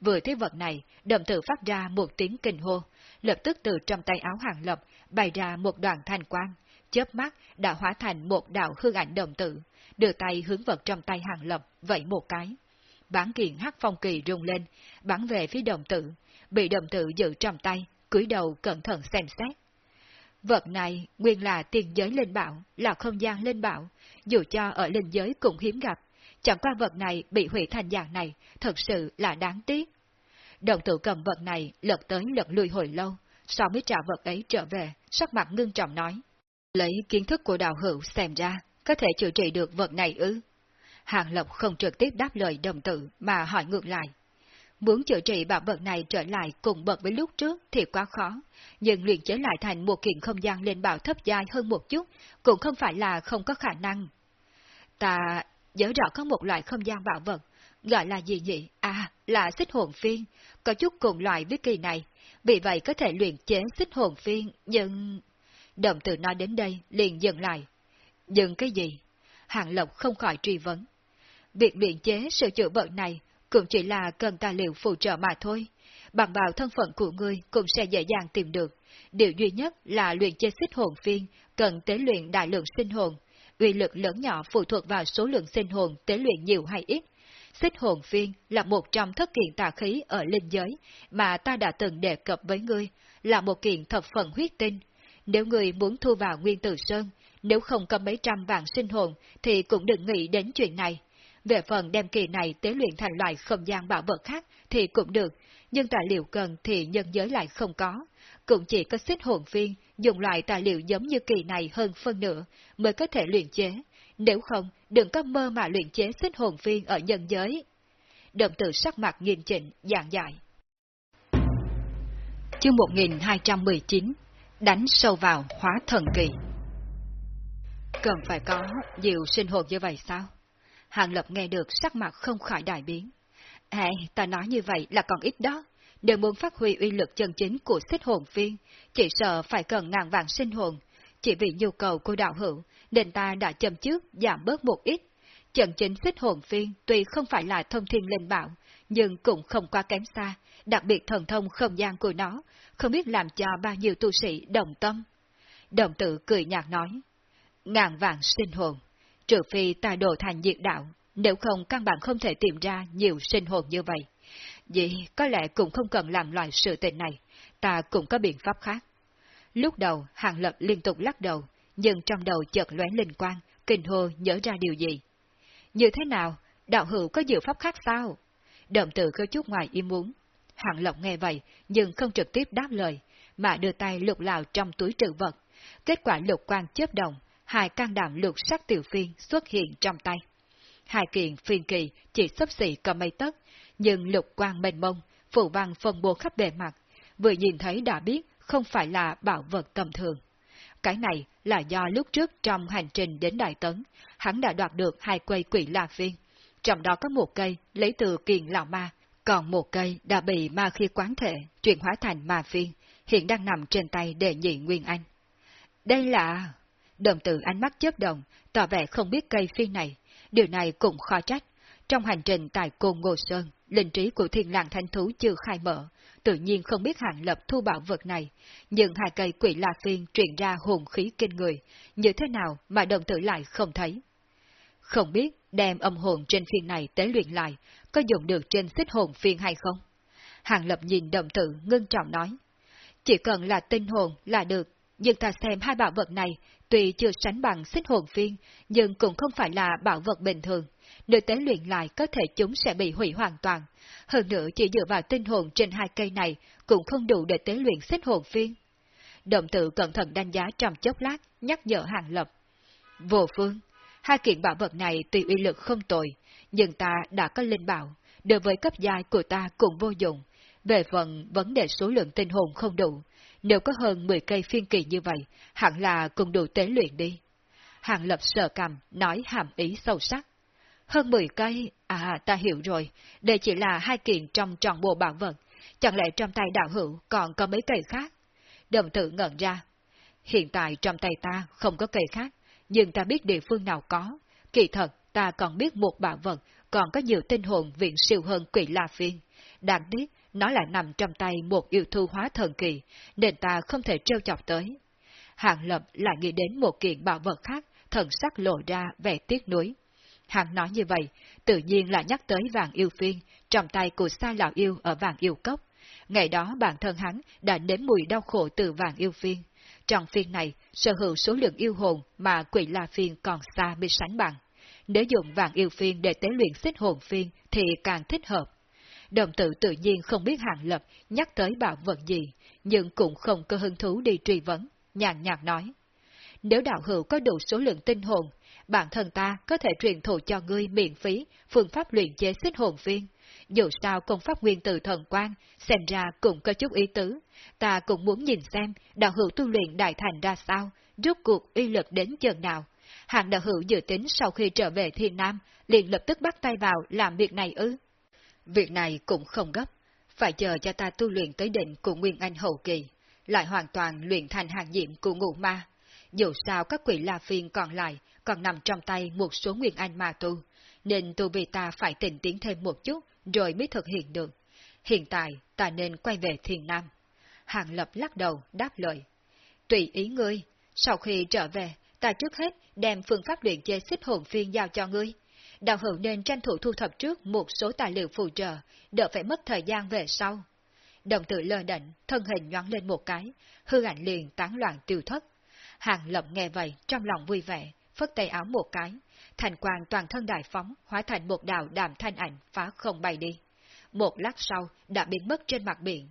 Vừa thấy vật này, đầm tử phát ra một tiếng kinh hô, lập tức từ trong tay áo Hàng Lập bày ra một đoạn thanh quang, chớp mắt đã hóa thành một đạo hương ảnh đồng tử, đưa tay hướng vật trong tay Hàng Lập, vậy một cái. bản kiện hắc phong kỳ rung lên, bắn về phía đồng tử, bị đồng tử giữ trong tay, cúi đầu cẩn thận xem xét. Vật này nguyên là tiền giới lên bảo, là không gian lên bảo, dù cho ở linh giới cũng hiếm gặp, chẳng qua vật này bị hủy thành dạng này, thật sự là đáng tiếc. Đồng tử cầm vật này lật tới lật lui hồi lâu, sau mới trả vật ấy trở về, sắc mặt ngưng trọng nói. Lấy kiến thức của đạo hữu xem ra, có thể chữa trị được vật này ư? Hàng Lộc không trực tiếp đáp lời đồng tử mà hỏi ngược lại. Muốn chữa trị bảo vật này trở lại cùng bậc với lúc trước thì quá khó, nhưng luyện chế lại thành một kiện không gian lên bảo thấp dài hơn một chút cũng không phải là không có khả năng. Ta nhớ rõ có một loại không gian bảo vật, gọi là gì nhỉ? À, là xích hồn phiên, có chút cùng loại với kỳ này, vì vậy có thể luyện chế xích hồn phiên, nhưng... Động từ nói đến đây, liền dừng lại. Dừng cái gì? hạng Lộc không khỏi truy vấn. Việc biện chế sửa chữa bệnh này cũng chỉ là cần tài liệu phụ trợ mà thôi. Bằng vào thân phận của ngươi cũng sẽ dễ dàng tìm được. Điều duy nhất là luyện chế xích hồn phiên, cần tế luyện đại lượng sinh hồn. Uy lực lớn nhỏ phụ thuộc vào số lượng sinh hồn tế luyện nhiều hay ít. Xích hồn phiên là một trong thất kiện tà khí ở linh giới mà ta đã từng đề cập với ngươi, là một kiện thập phần huyết tinh. Nếu ngươi muốn thu vào nguyên tử sơn, nếu không có mấy trăm vạn sinh hồn thì cũng đừng nghĩ đến chuyện này. Về phần đem kỳ này tế luyện thành loại không gian bảo vật khác thì cũng được, nhưng tài liệu cần thì nhân giới lại không có. Cũng chỉ có xích hồn viên dùng loại tài liệu giống như kỳ này hơn phân nửa mới có thể luyện chế. nếu không, đừng có mơ mà luyện chế xích hồn viên ở nhân giới. Đồng tử sắc mặt nghiêm chỉnh, giảng dạy. Chương 1219 Đánh sâu vào hóa thần kỳ Cần phải có nhiều sinh hồn như vậy sao? Hàng Lập nghe được sắc mặt không khỏi đại biến. Ê, ta nói như vậy là còn ít đó. Nếu muốn phát huy uy lực chân chính của xích hồn viên, chỉ sợ phải cần ngàn vạn sinh hồn. Chỉ vì nhu cầu của đạo hữu, nên ta đã châm trước giảm bớt một ít. Chân chính xích hồn viên tuy không phải là thông thiên linh bảo, nhưng cũng không quá kém xa, đặc biệt thần thông không gian của nó, không biết làm cho bao nhiêu tu sĩ đồng tâm. Đồng tử cười nhạt nói, ngàn vạn sinh hồn, trừ phi ta độ thành diệt đạo, nếu không căn bản không thể tìm ra nhiều sinh hồn như vậy. Vậy có lẽ cũng không cần làm loại sự tình này, ta cũng có biện pháp khác. Lúc đầu, Hàng Lập liên tục lắc đầu, nhưng trong đầu chợt lóe linh quang, kinh hô nhớ ra điều gì. Như thế nào? Đạo hữu có diệu pháp khác sao? Động tử có chút ngoài ý muốn. Hàng Lộc nghe vậy, nhưng không trực tiếp đáp lời, mà đưa tay lục lào trong túi trữ vật. Kết quả lục quang chớp động, hai can đạm lược sắc tiểu phiên xuất hiện trong tay. Hai kiện phiên kỳ chỉ xấp xỉ cầm mây tấc, nhưng lục quang mênh mông, phủ văn phân bố khắp bề mặt, vừa nhìn thấy đã biết không phải là bảo vật tầm thường. Cái này là do lúc trước trong hành trình đến Đại Tấn, hắn đã đoạt được hai cây quỷ la phiên. Trong đó có một cây lấy từ kiền lão ma, còn một cây đã bị ma khi quán thể, chuyển hóa thành ma phiên, hiện đang nằm trên tay đệ nhị Nguyên Anh. Đây là... Đồng tử ánh mắt chớp động, tỏ vẻ không biết cây phiên này. Điều này cũng khó trách. Trong hành trình tại Côn Ngô Sơn, linh trí của thiên làng thanh thú chưa khai mở, tự nhiên không biết hạng lập thu bảo vật này, nhưng hai cây quỷ la phiên truyền ra hồn khí kinh người, như thế nào mà đồng tử lại không thấy. Không biết đem âm hồn trên phiên này tế luyện lại, có dùng được trên xích hồn phiên hay không? Hàng lập nhìn đồng tử ngưng trọng nói. Chỉ cần là tinh hồn là được, nhưng ta xem hai bảo vật này, tuy chưa sánh bằng xích hồn phiên, nhưng cũng không phải là bảo vật bình thường. Nếu tế luyện lại có thể chúng sẽ bị hủy hoàn toàn. Hơn nữa chỉ dựa vào tinh hồn trên hai cây này cũng không đủ để tế luyện xích hồn phiên. Động tử cẩn thận đánh giá trong chốc lát, nhắc nhở hàng lập. Vô phương, hai kiện bảo vật này tuy uy lực không tồi, nhưng ta đã có linh bảo, đối với cấp giai của ta cũng vô dụng. Về phần vấn đề số lượng tinh hồn không đủ, nếu có hơn 10 cây phiên kỳ như vậy, hẳn là cùng đủ tế luyện đi. Hàng lập sờ cầm, nói hàm ý sâu sắc. Hơn 10 cây, à ta hiểu rồi, đây chỉ là hai kiện trong tròn bộ bảo vật, chẳng lẽ trong tay đạo hữu còn có mấy cây khác? Đồng tử ngẩn ra. Hiện tại trong tay ta không có cây khác, nhưng ta biết địa phương nào có. Kỳ thật, ta còn biết một bảo vật, còn có nhiều tinh hồn viện siêu hơn quỷ La Phiên. Đáng tiếc, nó lại nằm trong tay một yêu thu hóa thần kỳ, nên ta không thể trêu chọc tới. Hạng Lập lại nghĩ đến một kiện bảo vật khác, thần sắc lộ ra vẻ tiếc nuối. Hắn nói như vậy, tự nhiên là nhắc tới vàng yêu phiên, trong tay của sai lão yêu ở vàng yêu cốc. Ngày đó bản thân hắn đã nếm mùi đau khổ từ vàng yêu phiên. Trong phiên này, sở hữu số lượng yêu hồn mà quỷ la phiên còn xa bị sánh bằng. Nếu dùng vàng yêu phiên để tế luyện xích hồn phiên thì càng thích hợp. Đồng tự tự nhiên không biết hàng lập nhắc tới bảo vật gì, nhưng cũng không có hứng thú đi truy vấn, nhàn nhạt nói. Nếu đạo hữu có đủ số lượng tinh hồn, bản thân ta có thể truyền thụ cho ngươi miễn phí phương pháp luyện chế xích hồn viên Dù sao công pháp nguyên từ thần quan, xem ra cũng có chút ý tứ. Ta cũng muốn nhìn xem đạo hữu tu luyện đại thành ra sao, rút cuộc uy lực đến chừng nào. hạng đạo hữu dự tính sau khi trở về thiên nam, liền lập tức bắt tay vào làm việc này ư. Việc này cũng không gấp, phải chờ cho ta tu luyện tới định của Nguyên Anh hậu kỳ, lại hoàn toàn luyện thành hàng nhiệm của ngũ ma. Dù sao các quỷ La Phiên còn lại còn nằm trong tay một số Nguyên Anh ma tu, nên tu vi ta phải tỉnh tiến thêm một chút rồi mới thực hiện được. Hiện tại ta nên quay về thiền nam. Hàng Lập lắc đầu đáp lời. Tùy ý ngươi, sau khi trở về, ta trước hết đem phương pháp luyện chế xích hồn phiên giao cho ngươi. Đạo hữu nên tranh thủ thu thập trước một số tài liệu phụ trợ, đỡ phải mất thời gian về sau. Đồng tử lơ đỉnh, thân hình nhoáng lên một cái, hư ảnh liền tán loạn tiêu thất. Hàng lập nghe vậy, trong lòng vui vẻ, phất tay áo một cái, thành quang toàn thân đại phóng, hóa thành một đạo đàm thanh ảnh phá không bay đi. Một lát sau, đã biến mất trên mặt biển.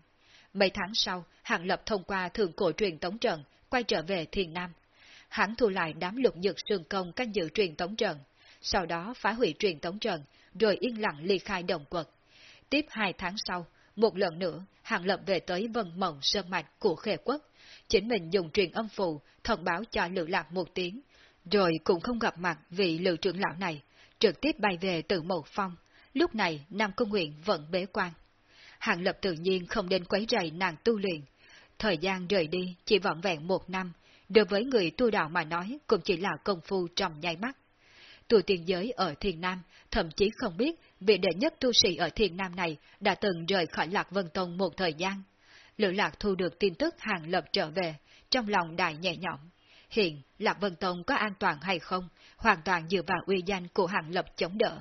Mấy tháng sau, Hàng Lập thông qua thường cổ truyền tống trận, quay trở về Thiền Nam. hắn thu lại đám lục nhược sương công canh giữ truyền tống trận, sau đó phá hủy truyền tống trận, rồi yên lặng ly khai đồng quật. Tiếp hai tháng sau, một lần nữa, Hàng Lập về tới vân mộng sơn mạch của khề quốc, chính mình dùng truyền âm phù thông báo cho Lữ Lạc một tiếng, rồi cũng không gặp mặt vị Lữ trưởng lão này, trực tiếp bay về từ Mậu Phong. Lúc này Nam Công Nguyện vẫn bế quan. Hàng Lập tự nhiên không đến quấy rầy nàng tu luyện. Thời gian rời đi chỉ vọn vẹn một năm, đối với người tu đạo mà nói cũng chỉ là công phu trong nháy mắt. Tu tiên giới ở thiền Nam thậm chí không biết vị đệ nhất tu sĩ ở thiền Nam này đã từng rời khỏi Lạc Vân Tông một thời gian. Lữ Lạc thu được tin tức Hàng Lập trở về, trong lòng đại nhẹ nhõm. Hiện, Lạc Vân Tông có an toàn hay không, hoàn toàn dựa vào uy danh của Hàng Lập chống đỡ.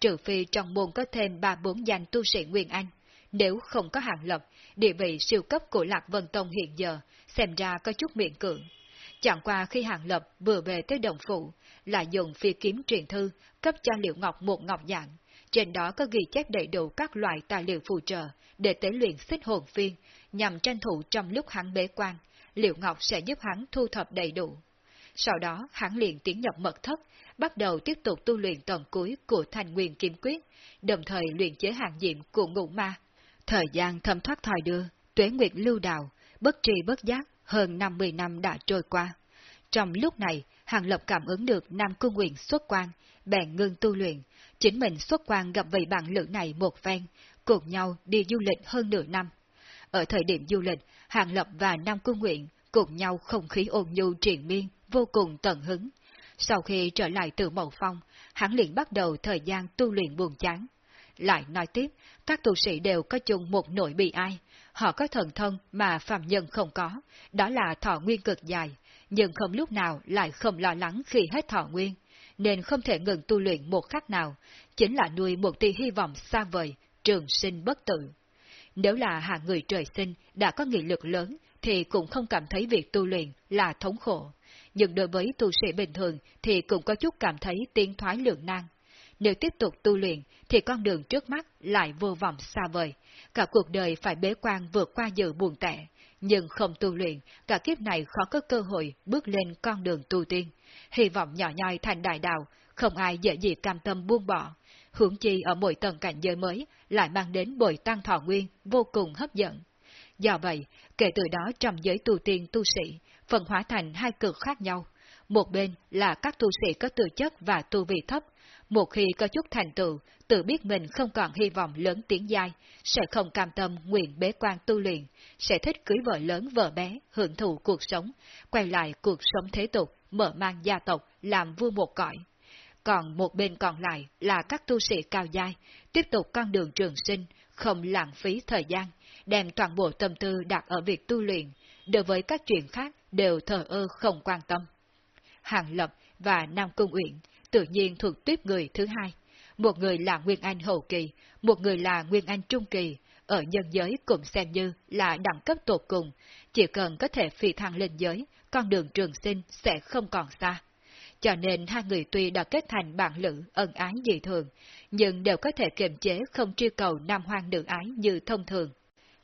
Trừ phi trong môn có thêm ba bốn danh tu sĩ Nguyên Anh. Nếu không có Hàng Lập, địa vị siêu cấp của Lạc Vân Tông hiện giờ, xem ra có chút miệng cưỡng. Chẳng qua khi Hàng Lập vừa về tới đồng phụ, là dùng phi kiếm truyền thư cấp cho Liệu Ngọc một ngọc dạng. Trên đó có ghi chép đầy đủ các loại tài liệu phù trợ để tế luyện xích hồn phiên, nhằm tranh thủ trong lúc hắn bế quan, Liệu Ngọc sẽ giúp hắn thu thập đầy đủ. Sau đó hắn liền tiến nhập mật thất, bắt đầu tiếp tục tu luyện tầng cuối của thành nguyên kiếm quyết, đồng thời luyện chế hàng diệm của ngũ ma. Thời gian thâm thoát thời đưa, tuế nguyệt lưu đạo, bất tri bất giác, hơn 50 năm đã trôi qua. Trong lúc này, Hàng Lập cảm ứng được Nam Cung Nguyện xuất quan, bèn ngưng tu luyện, chính mình xuất quan gặp vị bạn lữ này một phen, cùng nhau đi du lịch hơn nửa năm. Ở thời điểm du lịch, Hàng Lập và Nam Cung Nguyện cùng nhau không khí ôn nhu triền miên, vô cùng tận hứng. Sau khi trở lại từ Mậu Phong, hắn liền bắt đầu thời gian tu luyện buồn chán. Lại nói tiếp, các tu sĩ đều có chung một nỗi bị ai. Họ có thần thân mà phàm nhân không có, đó là thọ nguyên cực dài, nhưng không lúc nào lại không lo lắng khi hết thọ nguyên, nên không thể ngừng tu luyện một khắc nào, chính là nuôi một tia hy vọng xa vời, trường sinh bất tử. Nếu là hạng người trời sinh đã có nghị lực lớn, thì cũng không cảm thấy việc tu luyện là thống khổ. Nhưng đối với tu sĩ bình thường thì cũng có chút cảm thấy tiến thoái lượng nan. Nếu tiếp tục tu luyện thì con đường trước mắt lại vô vọng xa vời. Cả cuộc đời phải bế quan vượt qua dự buồn tẻ, nhưng không tu luyện, cả kiếp này khó có cơ hội bước lên con đường tu tiên. Hy vọng nhỏ nhoi thành đại đạo, không ai dễ gì cam tâm buông bỏ. Hướng chi ở mỗi tầng cảnh giới mới lại mang đến bồi tăng thọ nguyên vô cùng hấp dẫn. Do vậy, kể từ đó trong giới tu tiên tu sĩ, phần hóa thành hai cực khác nhau. Một bên là các tu sĩ có tư chất và tu vị thấp, một khi có chút thành tựu, tự biết mình không còn hy vọng lớn tiếng dai, sẽ không cam tâm nguyện bế quan tu luyện, sẽ thích cưới vợ lớn vợ bé, hưởng thụ cuộc sống, quay lại cuộc sống thế tục, mở mang gia tộc, làm vua một cõi. Còn một bên còn lại là các tu sĩ cao giai, tiếp tục con đường trường sinh, không lãng phí thời gian, đem toàn bộ tâm tư đặt ở việc tu luyện, đối với các chuyện khác đều thờ ơ không quan tâm. Hàng Lập và Nam Cung Uyển tự nhiên thuộc tiếp người thứ hai. Một người là Nguyên Anh hậu kỳ, một người là Nguyên Anh trung kỳ, ở nhân giới cũng xem như là đẳng cấp tột cùng, chỉ cần có thể phi thăng lên giới, con đường trường sinh sẽ không còn xa. Cho nên hai người tuy đã kết thành bạn lữ ân ái dị thường, nhưng đều có thể kiềm chế không truy cầu nam hoang nữ ái như thông thường.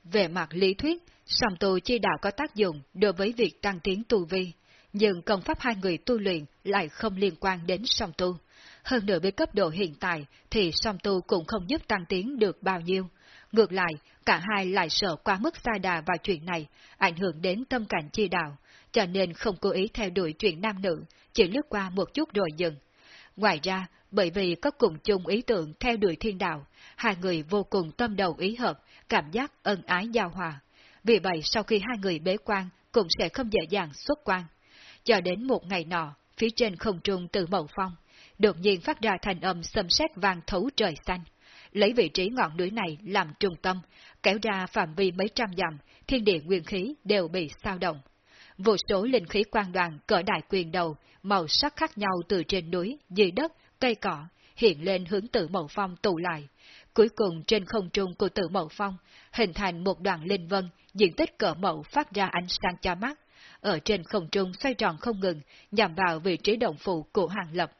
Về mặt lý thuyết, song tu chi đạo có tác dụng đối với việc tăng tiến tu vi, nhưng công pháp hai người tu luyện lại không liên quan đến song tu. Hơn nữa với cấp độ hiện tại thì song tu cũng không giúp tăng tiến được bao nhiêu. Ngược lại, cả hai lại sợ quá mức xa đà vào chuyện này, ảnh hưởng đến tâm cảnh chi đạo, cho nên không cố ý theo đuổi chuyện nam nữ, chỉ lướt qua một chút rồi dừng. Ngoài ra, bởi vì có cùng chung ý tưởng theo đuổi thiên đạo, hai người vô cùng tâm đầu ý hợp, cảm giác ân ái giao hòa. Vì vậy sau khi hai người bế quan cũng sẽ không dễ dàng xuất quan. Cho đến một ngày nọ, phía trên không trung từ mậu phong, đột nhiên phát ra thành âm xâm xét vang thấu trời xanh. Lấy vị trí ngọn núi này làm trung tâm, kéo ra phạm vi mấy trăm dặm, thiên địa nguyên khí đều bị sao động. Vô số linh khí quan đoàn cỡ đại quyền đầu, màu sắc khác nhau từ trên núi, dưới đất, cây cỏ, hiện lên hướng tự mậu phong tụ lại. Cuối cùng trên không trung của tự mậu phong, hình thành một đoàn linh vân, diện tích cỡ mậu phát ra ánh sáng cho mắt, ở trên không trung xoay tròn không ngừng, nhằm vào vị trí động phụ của Hàng Lập.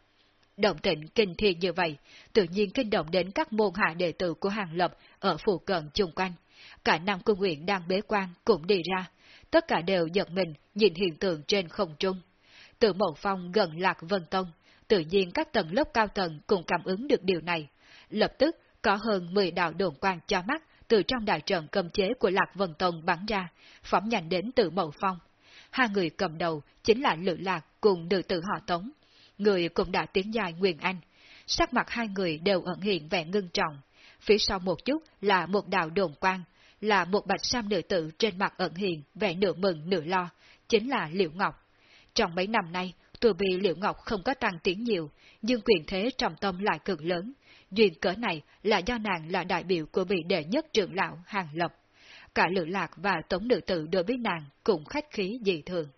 Động tĩnh kinh thiên như vậy, tự nhiên kinh động đến các môn hạ đệ tử của Hàng Lập ở phụ cận chung quanh. Cả năm cung nguyện đang bế quan cũng đi ra, tất cả đều giật mình nhìn hiện tượng trên không trung. từ mộ phong gần Lạc Vân Tông, tự nhiên các tầng lớp cao tầng cũng cảm ứng được điều này. Lập tức, có hơn 10 đạo đồn quan cho mắt từ trong đại trận cầm chế của Lạc Vân Tông bắn ra, phóng nhanh đến từ mậu phong. Hai người cầm đầu chính là Lữ Lạc cùng nữ tử họ Tống. Người cũng đã tiến dài Nguyên Anh. Sắc mặt hai người đều ẩn hiện vẻ ngưng trọng. Phía sau một chút là một đạo đồn quang là một bạch sam nữ tử trên mặt ẩn hiện vẻ nửa mừng nửa lo, chính là Liễu Ngọc. Trong mấy năm nay, tuổi bị Liễu Ngọc không có tăng tiến nhiều, nhưng quyền thế trong tâm lại cực lớn. Duyên cỡ này là do nàng là đại biểu của vị đệ nhất trưởng lão Hàng Lập. Cả Lữ Lạc và Tống Nữ Tử đối với nàng cũng khách khí dị thường.